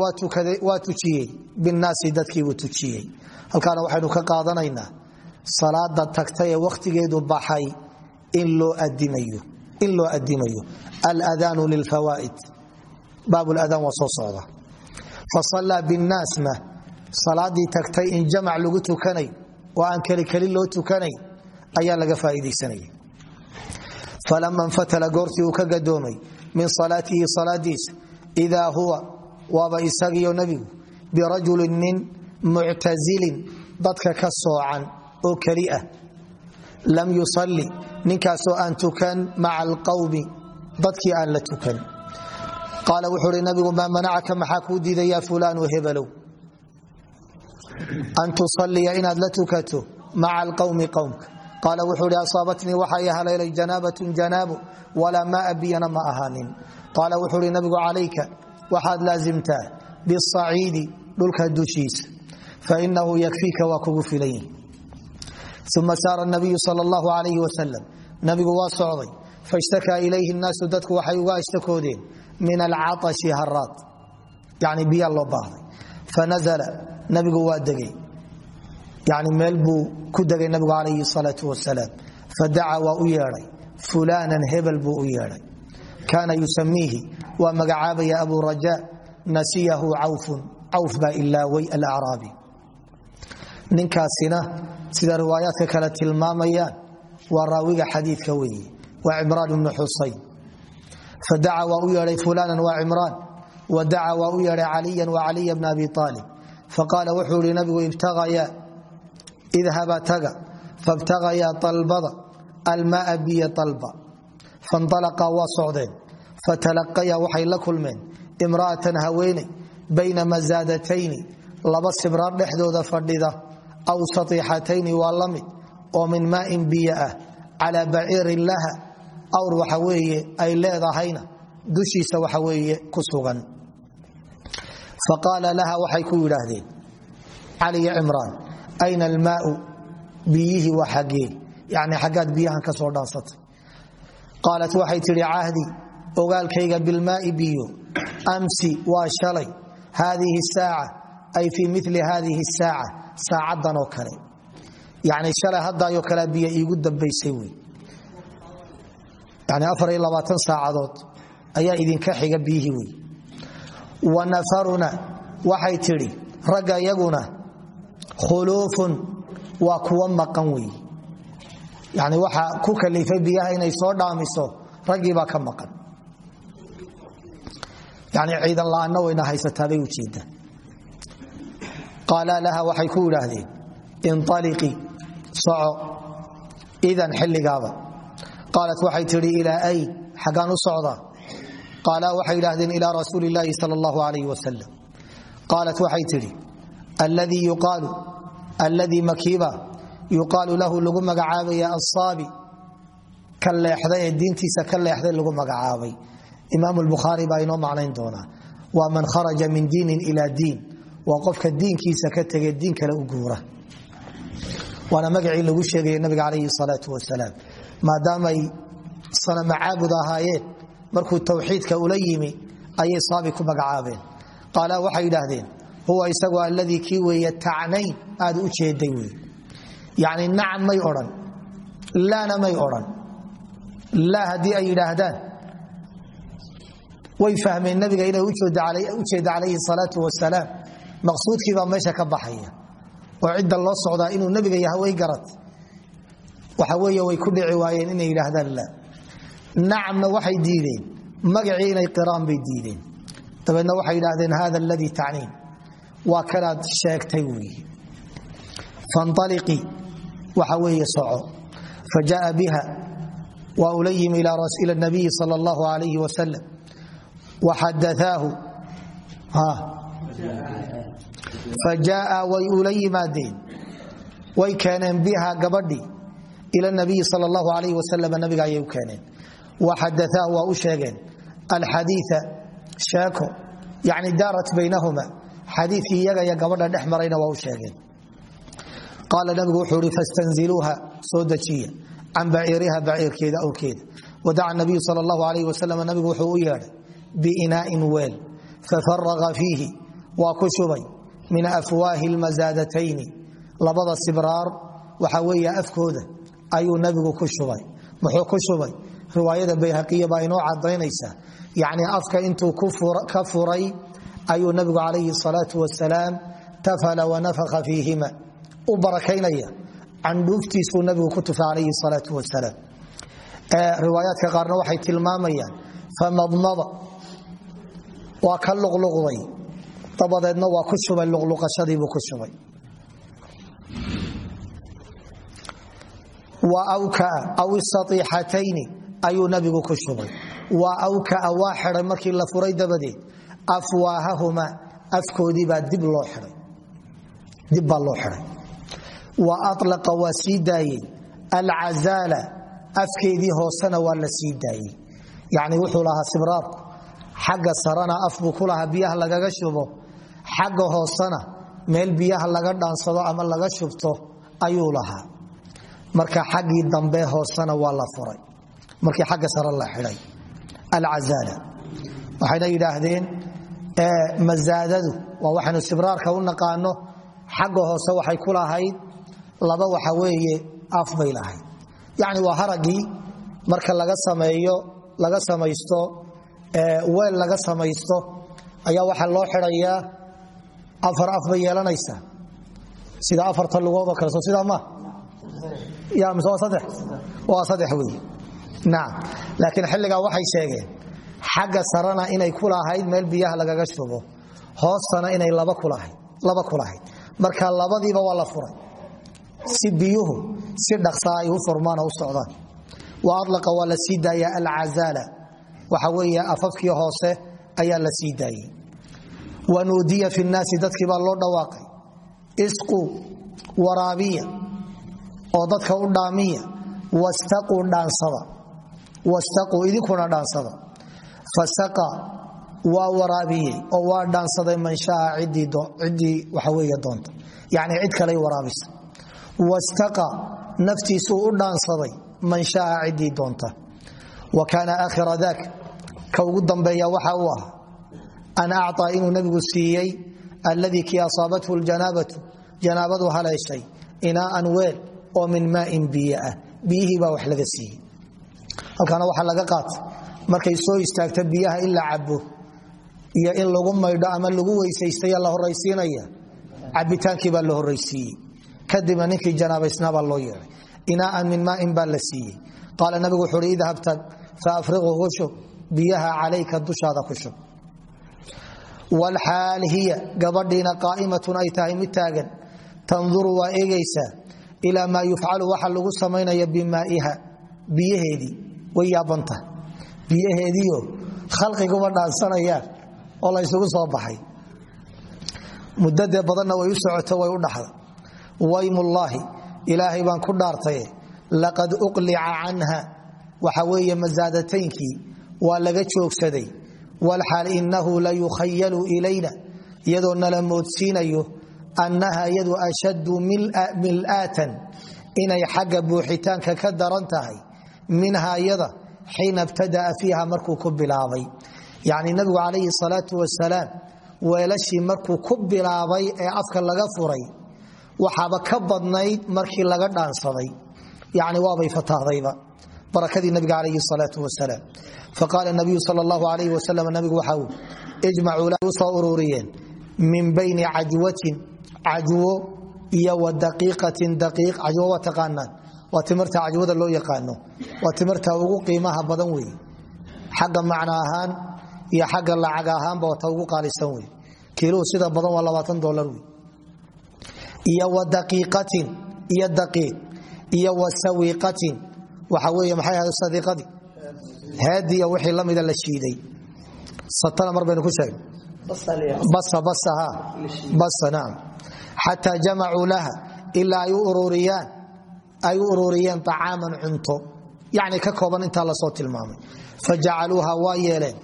waa tujiyey. Binnaasi dadkiibuu tujiyey. Halkaana waxaynu ka qaadanaynaa salaada tagtay ee baxay in loo adimayo aladaanu lilfawaaid baabladaan waa soo socda. Fasallaa binnaasna salaadii tagtay in jamac lagu tukanay oo aan kelikeli loo tukanay ayaa laga faa'idaysanaya falama nfatala goortii uu ka gadoomay min salaatihi salaadiisa idaa huwa waaba isagiyo nebigu birajulin nin muctasilin dadka ka soocan oo keli ah. Lam yusalli ninkaasoo aan tukan maca alqawmi dadkii aan la tukan. Qaala wuxuu hi nabigu maa manacaka maxaa kuu diidaya fulaanu hebelow an tusaliya inaad la tukato maca alqawmi qowmka qaala wuxuu hi asaabatnii waxaa i haleelay janaabatun janaabo walaa maaa biyana ma ahaanin. Qaala wuxuu hi nabigu calayka waxaad laasimtaa bisaciidi dhulka dushiisa fainahu yakfiika waa kugu filan uma saara nabiyu sal allahu alayh wasalam nabigu waa socday faishtakaa ilayhi nnaasu dadku waxay uga ashtakoodeen min alcaashi haraad yani biyaa loo baahday fanazla nabigu waa degay yani meel buu ku degay nabigu calayhi salaau wasalaam fadaca waa u yeedhay fulaanan hebel buu u yeedhay kaana yusamiihi waa magacaabaya abu raja nasiyahu cawfun cawf baa ilaaway alacraabi ninkaasina sida riwaayaadka kale tilmaamayaan waa raawiga xadiidka weeye waa cimraan ibnu xusayn. Fadaca waa u fulaanan waa cimraan wadaca waa u yeedhay caliyan wa caliya bna abi aalib faqaala wuxuu ihi nabigu ibtagaya idhaba taga fabtagaya albada almaa biya alba fanalaqa waa socdeen. Fatalaqaya waxay la kulmeen imra'atan haweeney bayna masaadatayni laba sibraar dhexdooda fadhida aw satiixatayni waa la mid oo min maain biyo ah calaa baciirin laha awr waxa weeye ay leedahayna dushiisa waxa weeye ku sugan faqaala laha waxay ku yidhaahdeen caliya cimraan ayna almaau biyihii waa xaggee yani xaggaad biyahan ka soo dhaansatay qaalat waxay tidhi cahdi ogaalkayga bilmaai biyo amsi waa shalay haadihi saaca ay fii mili haadihi saaca saacaddan oo kale. Yani shalay haddaayoo kale biyo iigu dambaysay wey. Yani afar iyo labaatan saacadood ayaa idinka xiga biyihii wey. Wa nafaruna waxay tidhi ragga iyaguna khuluufun waa kuwa maqan wey. Yani waxa ku kalifay biyaha inay soo dhaamiso raggiibaa ka maqan. Yani ciidan la'aanna wayna haysataabay ujeedaan qaala laha waxay ku idhaahdeen inaliqii soco. Idan xilligaaba qaalat waxay tidhi ilaa ay xaggaan u socdaa qaala waxay idhaahdeen ilaa rasuuli illaahi sal allahu alayh wasalam qaalat waxay tidhi alladii yuqaalu alladii makiiba yuqaalu lahu lagu magacaabaya asaabi ka leexday ee diintiisa ka leexday lagu magacaabay. Imaam lbukhaari baa inoo macnayn doonaa waa man kharaja min waa qofka diinkiisa ka tegay diin kale u guura. Waana magacii lagu sheegaya nabiga calayhi salaau wasalaam. Maadaamay sanama caabud ahaayeen markuu tawxiidka ula yimi ayay saabi ku magacaabeen. Qaala waxay idhaahdeen huwa isagu alladii kii weeye tacnayn aad u jeeday wey yani nacam may odhan laana may odhan. Laa haddii ay yidhaahdaan way fahmeen nabiga inay u jeeda calayhi salaau wasalaam maqsuudkiibaa meesha ka baxaya. Oo cidda loo socdaa inuu nabiga yahway garad. Waxa wey way ku dhici waayeen inay yidhaahdaan la. Nacamna waxay diideen. Magacii inay bay diideen. Dabeedna waxay yidhaahdeen hada aladii tacniin. Waa kanaad sheegtay weeye fanaliqii waxa weeye soco. Fajaaa biha waa ula yimi ila nabiyi sal allahu alayhi wasalam waxadaaahu fajaaa way ula yimaadeen way keeneen biha gabadhii ila nabiyi sal allahu alayh wasalam nabiga ayay u keeneen waxadaaahu waa u sheegeen alxadiia sheeko yani daarat baynahuma xadiikii iyaga iyo gabadha dhex marayna waa u sheegeen qaala nabigu wuxuu i fastanziluuha soo dejiya can baciiriha baciirkeeda awrkeeda wadaca nabiyu sal allahu alayh wasalam nabigu wuxuu u yeedhay biinaain weel fafaraqa fiihi waa ku shubay min afwaahi lmasaadatayni labada sibraar waxa weeye afkooda ayuu nabigu ku shubay. Muxuu ku shubay? Riwaayada bayhaqiya baa inoo cadaynaysa yacni afka intuu ka furay ayuu nabigu calayhi salaatu wasalaam tafala wanafaka fiihima. U barakaynaya candhuuftiisuu nabigu ku tufay calayhi salaatu wasalaam dabadeedna waa ku shubay luqluqashadiibuu ku shubay wa awkaa aw istaiixatayni ayuu nabigu ku shubay wa awkaa waa xiday markii la furay dabadeed afwaahahuma afkoodiibaa dib loo iday dib baa loo xiday wa alaqa waa sii alcazaala afkeedii hoosena waa la sii yacni wuxuu lahaa sibraarku xagga sarana af buu ku lahaa biyaha lagaga shubo xagga hoosena meel biyaha laga dhaansado ama laga shubto ayuu lahaa. Marka xaggii dambe hoosena waa la furay. Markii xagga sare la xiday alcazaala waxayna yidhaahdeen mazaadadu waa waxaynu sibraarka u naqaano. Xagga hoose waxay ku lahayd laba waxa weeye af bay lahayd. Yacni waa haragii marka laga sameeyo laga samaysto weel laga samaysto ayaa waxaa loo xidhayaa afar af bay yeelanaysaa sida afarta lugoodoo kale soo sidaa ma? Ya mise waa saddex? Waa saddex wey nacam laakiin xilligaa waxay sheegeen xagga sarena inay ku lahayd meel biyaha lagaga shubo hoostana inay laba ku lahayd marka labadiiba waa la furay. Si biyuhu si dhaqsaa ay u furmaan oo socdaan. Wa alaqa waa la sii daaya alcazaala. Waxa weeye afafkii hoose ayaa la sii daayey wa nuudiya fi nnaasi dadkii baa loo dhawaaqay. Isquu waraabiya oo dadka u dhaamiya wastaquu idinkuna dhaansada. Fasaqa waa waraabiyey oo waa dhaansaday man shaa ciddii waxa weeye doonta. Yacni cid kaley waraabisa. Wastaqa naftiisuu u dhaansaday man ciddii doonta. Wa kaana aakhira daak ka ugu dambeeya waxa uu ahaa an acطaa inuu nabigu siiyey alladii kii asaabathu ljanaabatu janaabadu haleeshay inaaan weel oo min maain biyo ah biyihii wax laga siiyey halkaana waxaa laga qaatay markay soo istaagta biyaha in la cabo iyo in lagu maydho ama lagu weysaystaya la horaysiinaya cabitaankii baa la horaysiiyey kadibna ninkii janaabaysnaabaa loo yeeday inaaan min maain baa la siiyey qaala nabigu wuxuu uhi idhab tag faafriqu ku biyaha calayka dushaada ku shub wlxaal hiya gabadhiina qaa'imatun ay tahay mid taagan tanduru waa eegaysaa ilaa maa yufcalu waxa lagu samaynaya bimaaiha biyaheedii way yaabanta biyaheediio khalqiguba dhaansanayaan oo la ysugu soo baxay mudadee badanna way u socoto way u dhaxda waymullaahi ilaahay baan ku dhaartaye laqad uqlica canha waxa weeye waa laga joogsaday wlxaal inahu la yukhayalu ilayna iyadoo nala moodsiinayo annaha iyadu ashaddu mil'aatan inay xagga buuxitaanka ka daran tahay minha iyada xiina ibtadaa fiiha markuu ku bilaabay yacni nabigu calayhi salaatu wasalaam weelashii markuu ku bilaabay ee afka laga furay waxaaba ka badnayd markii laga dhaansaday yacni waabay barakadii nabiga calayhi salaatu wasalaam. Faqaala nabiyu sal allahu alayh wasalam nabigu waxa uu ijmacuu u soo ururiyeen min bayni cajwatin cajwo iyo wa daqiiqatin daqiiq. Cajwo waa taqaanaan. Waa timirta cajwada loo yaqaano. Waa timirta ugu qiimaha badan weeye. Xagga macno ahaan iyo xagga lacag ahaanba waa ta ugu qaalisan weye kiiluhu sida badan waa labaatan dolar wey iyo wa daqiiqatin iyo daqiiq iyo wa sawiiqatin waxa weeye maxay ahayd sadiiqadii? Haadiya wixii la mida la shiiday. Satana mar baynu ku sheegnay basa basa ha. Basa naam. Xataa jamacuu laha ilaa ay u ururiyeen طacaaman cunto. Yacni ka kooban intaa la soo tilmaamay. Fajacaluuha waa yeeleen.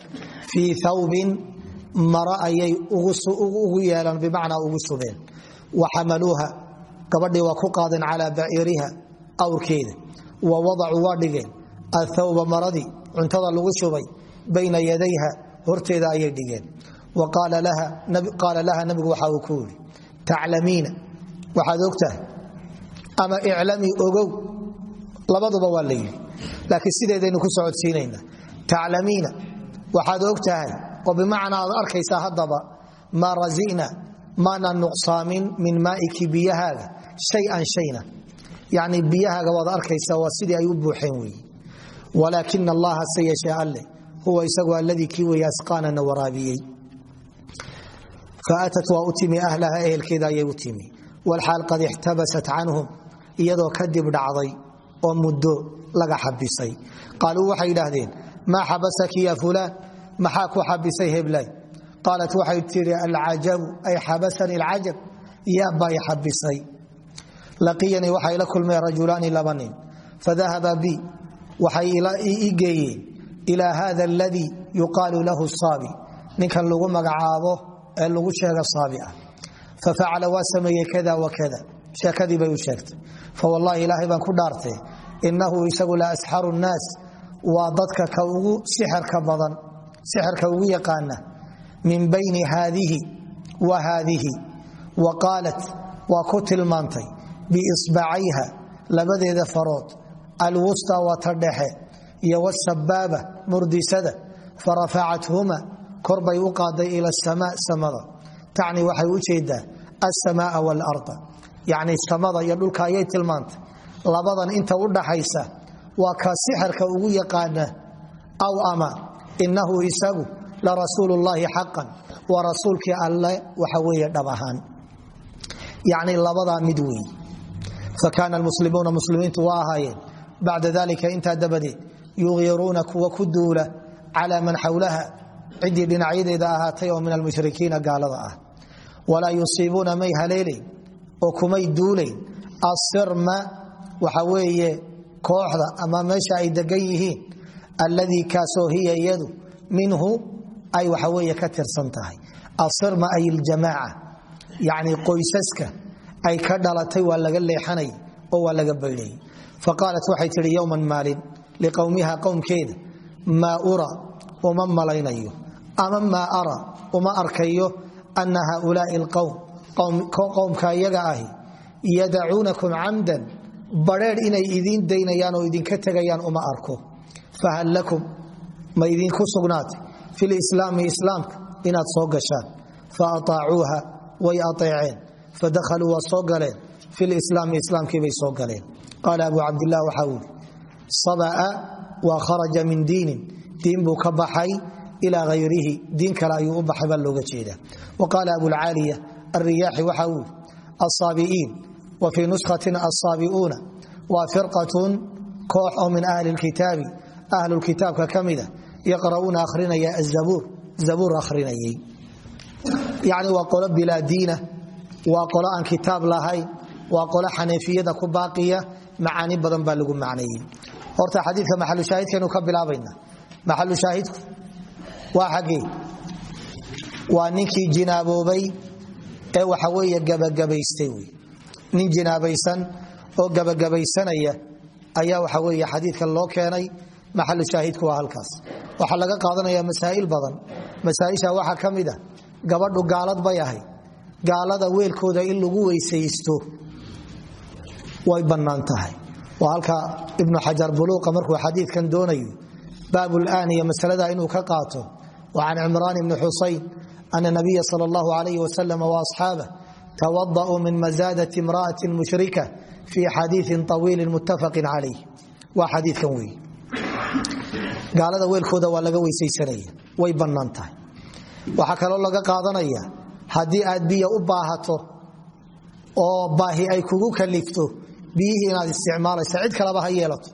Fii thawbin maro ayay ugu yeelaan bimacnaa ugu shubeen waxamaluuha gabadhii waa ku qaadeen calaa baciiriha awrkeeda wa wadacuu waa dhigeen. Athawba maradii cuntada lagu shubay bayna yadayha horteeda ayay dhigeen. Qaala laha nabigu waxa uu ku yidhi taclamiina. Waxaad ogtahay? Ama iclamii ogow? Labaduba waa la yidhi. Laakiin sideedaynu ku socodsiinayna. Taclamiina. Waxaad og tahay oo bimacnaa aad arkaysaa haddaba maa razina maana nuqsaamin min maaiki biyahaaga shay-an shayna yacni biyahaaga waad arkaysaa waa sidii ay u buuxeen weeye walaakina allaha se alleh huwa isagu alladii kii weeye asqaanana waraabiyey. Faatat waa u timi ahlaha ehelkeeda ayay u timi. Walxaal qad ixtabasat canhum iyadoo kadib dhacday oo muddo laga xabisay. Qaaluu waxay idhaahdeen maa xabasaki ya fulaan? Maxaa ku xabisay heblay? Qaalat waxay tii alcajabu ay xabasani alcajab yaabba i xabisay laqiyanii waxay la kulmeen rajulaani laba nin. Bi waxay i geeyeen ilaa hada aladii yuqaalu lahu saabi ninkan lagu magacaabo ee lagu sheega saabi ah. Fafacala waa sameeyey kada wakada sheekadii bay u sheegtay. Fawallahi ilaahay baan ku dhaartay inahu isagu la asxaru nnaas waa dadka ka ugu sixirka badan sixirka ugu yaqaana. Min bayni haadihi wa haadihi wa qaalat waa ku tilmaantay biisbacayha labadeeda farood alwusta waa ta dhexe iyo wsabaaba murdisada farafacathuma kor bay u qaaday ila samaa samada. Tacni waxay u jeedaa alsamaaa waalarda yacni samada iyo dhulka ayay tilmaantay. Labadan inta u dhaxaysa waa ka sixirka ugu yaqaana aw ama inahu isagu la rasuulu llaahi xaqan waa rasuulkii alle waxa fakaana almuslimuuna muslimiintu waa ahaayeen bacda dalika intaa dabadeed yugiruuna kuwa ku duula cala man xawlaha ciddii dhinacyadeeda ahaatay oo min almushrikiina gaalada ah walaa yusiibuuna may haleelayn oo kumay duulayn asirma waxa weeye kooxda ama meesha ay degan yihiin alladii kaasoo hiya iyadu minhu ay waxa weeye ka tirsan tahay asirma ay iljamaaca yacni qoysaska ay ka dhalatay waa laga leexanay oo waa laga baydhay. Faqaalat waxay tihi yowman maalin liqowmiha qowmkeeda maa ura uma malaynayo ama maa ara uma arkayo ana haulaai alqowm qowmka iyaga ahi yadacuunakum camdan badheer inay idiin daynayaan oo idinka tegayaan uma arko. Fahal lakum ma idinku sugnaatay fi lislaami islaamka inaad soo gashaan fa ataacuuha way aeeceen fadakhaluu waa soo galeen fi lislaami islaamkiibay soo galeen qaala abu cabdilah waxaa uri sabaa waa kharaja min diinin diin buu ka baxay ilaa hayrihi diin kale ayuu u baxay baa looga jeedaa wa qaala abulcaaliya alriyaaxi waxa uu asaabi'iin wa fii nuskhatin asaabi'uuna waa firqatun koox oo min ahli lkitaabi ahlulkitaabka ka mida yaqra'uuna akhrinaya azabuur zabuur akhrinayay yacni waa qolo bilaa diina waa qolo aan kitaab lahayn waa qolo xaneefiyada ku baaqiya. Macaani badan baa lagu macneeyey. Horta xadiidka maxalushaahidkaynu ka bilaabayna. Maxalushaahidku waa xaggee. Waa ninkii jinaaboobay ee waxa weeye gabagabaystay wey. Nin jinaabaysan oo gabagabaysanaya ayaa waxa weeye xadiidkan loo keenay. Maxalushaahidku waa halkaas. Waxaa laga qaadanaya masaa'il badan. Masaaisha waxaa ka mid a gabadhu gaalad bay ahay gaalada weelkooda in lagu weysaysto way bannaan tahay. Waa halka ibnu xajar buluuqa markuu xadiidkan doonayo baabulaaniya masalada inuu ka qaato wa can cimraan ibni xusayn ana nabiya sal allahu alayh wasalam waasxaabah tawada'uu min mazaadati imra'ati mushrika fii xadiiin awiilin muttafaqin calayh waa xadiikan wey gaalada weelkooda waa laga weysaysanaya way bannaan tahay. Waxaa laga qaadanaya haddii aad biyo u baahato oo baahi ay kugu kalifto biyihii inaad isticmaalaysa cid kaleba ha yeelato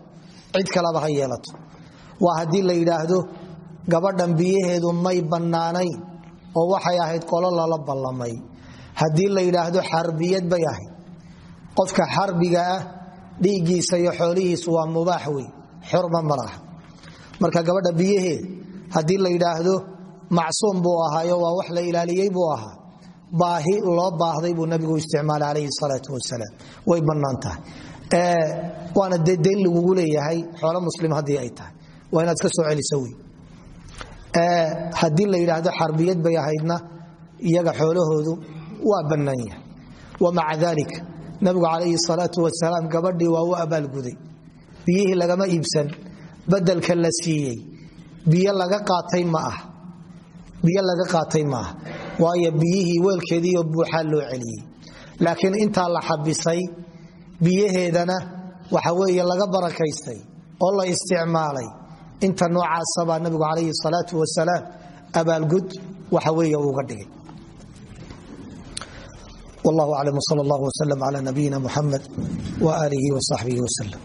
cid kaleba ha yeelato. Waa haddii la yidhaahdo gabadhan biyaheedu may bannaanayn oo waxay ahayd qolo lala ballamay. Haddii la yidhaahdo xarbiyad bay ahayd. Qofka xarbiga ah dhiiggiisa iyo xoolihiisu waa mubaax wey xurma malaha marka gabadha biyaheeda haddii la yidhaahdo macsuum buu ahaayo waa wax la ilaaliyey buu ahaa baahi loo baahday buu nabigu isticmaala calayhi salaau wasalaam. Way bannaan tahay. Waana dee dayn leeyahay xoolo muslim haddii ay tahay. Waa inaad ka soo celisa wey haddii la yidhaahdo xarbiyad bay ahaydna iyaga xoolahoodu waa bannaan yahay. Wamaca dalik nabigu calayhi salaau wasalaam gabadhii waa u abaalguday biyihii lagama iibsan badelka la siiyey. Biyo laga qaatay ma ah waayo biyihii weelkeediiyo buuxaa loo celiyey. Laakiin intaa la xabisay biyaheedana waxa weeye laga barakaystay oo la isticmaalay. Inta noocaasabaa nabigu calayhi salaau wasalaam abaalgud waxa weeye uga dhigay. Wallahu aclam sal allah wslm cla nabiyina muxamed waaalihi wasaxbihi wslm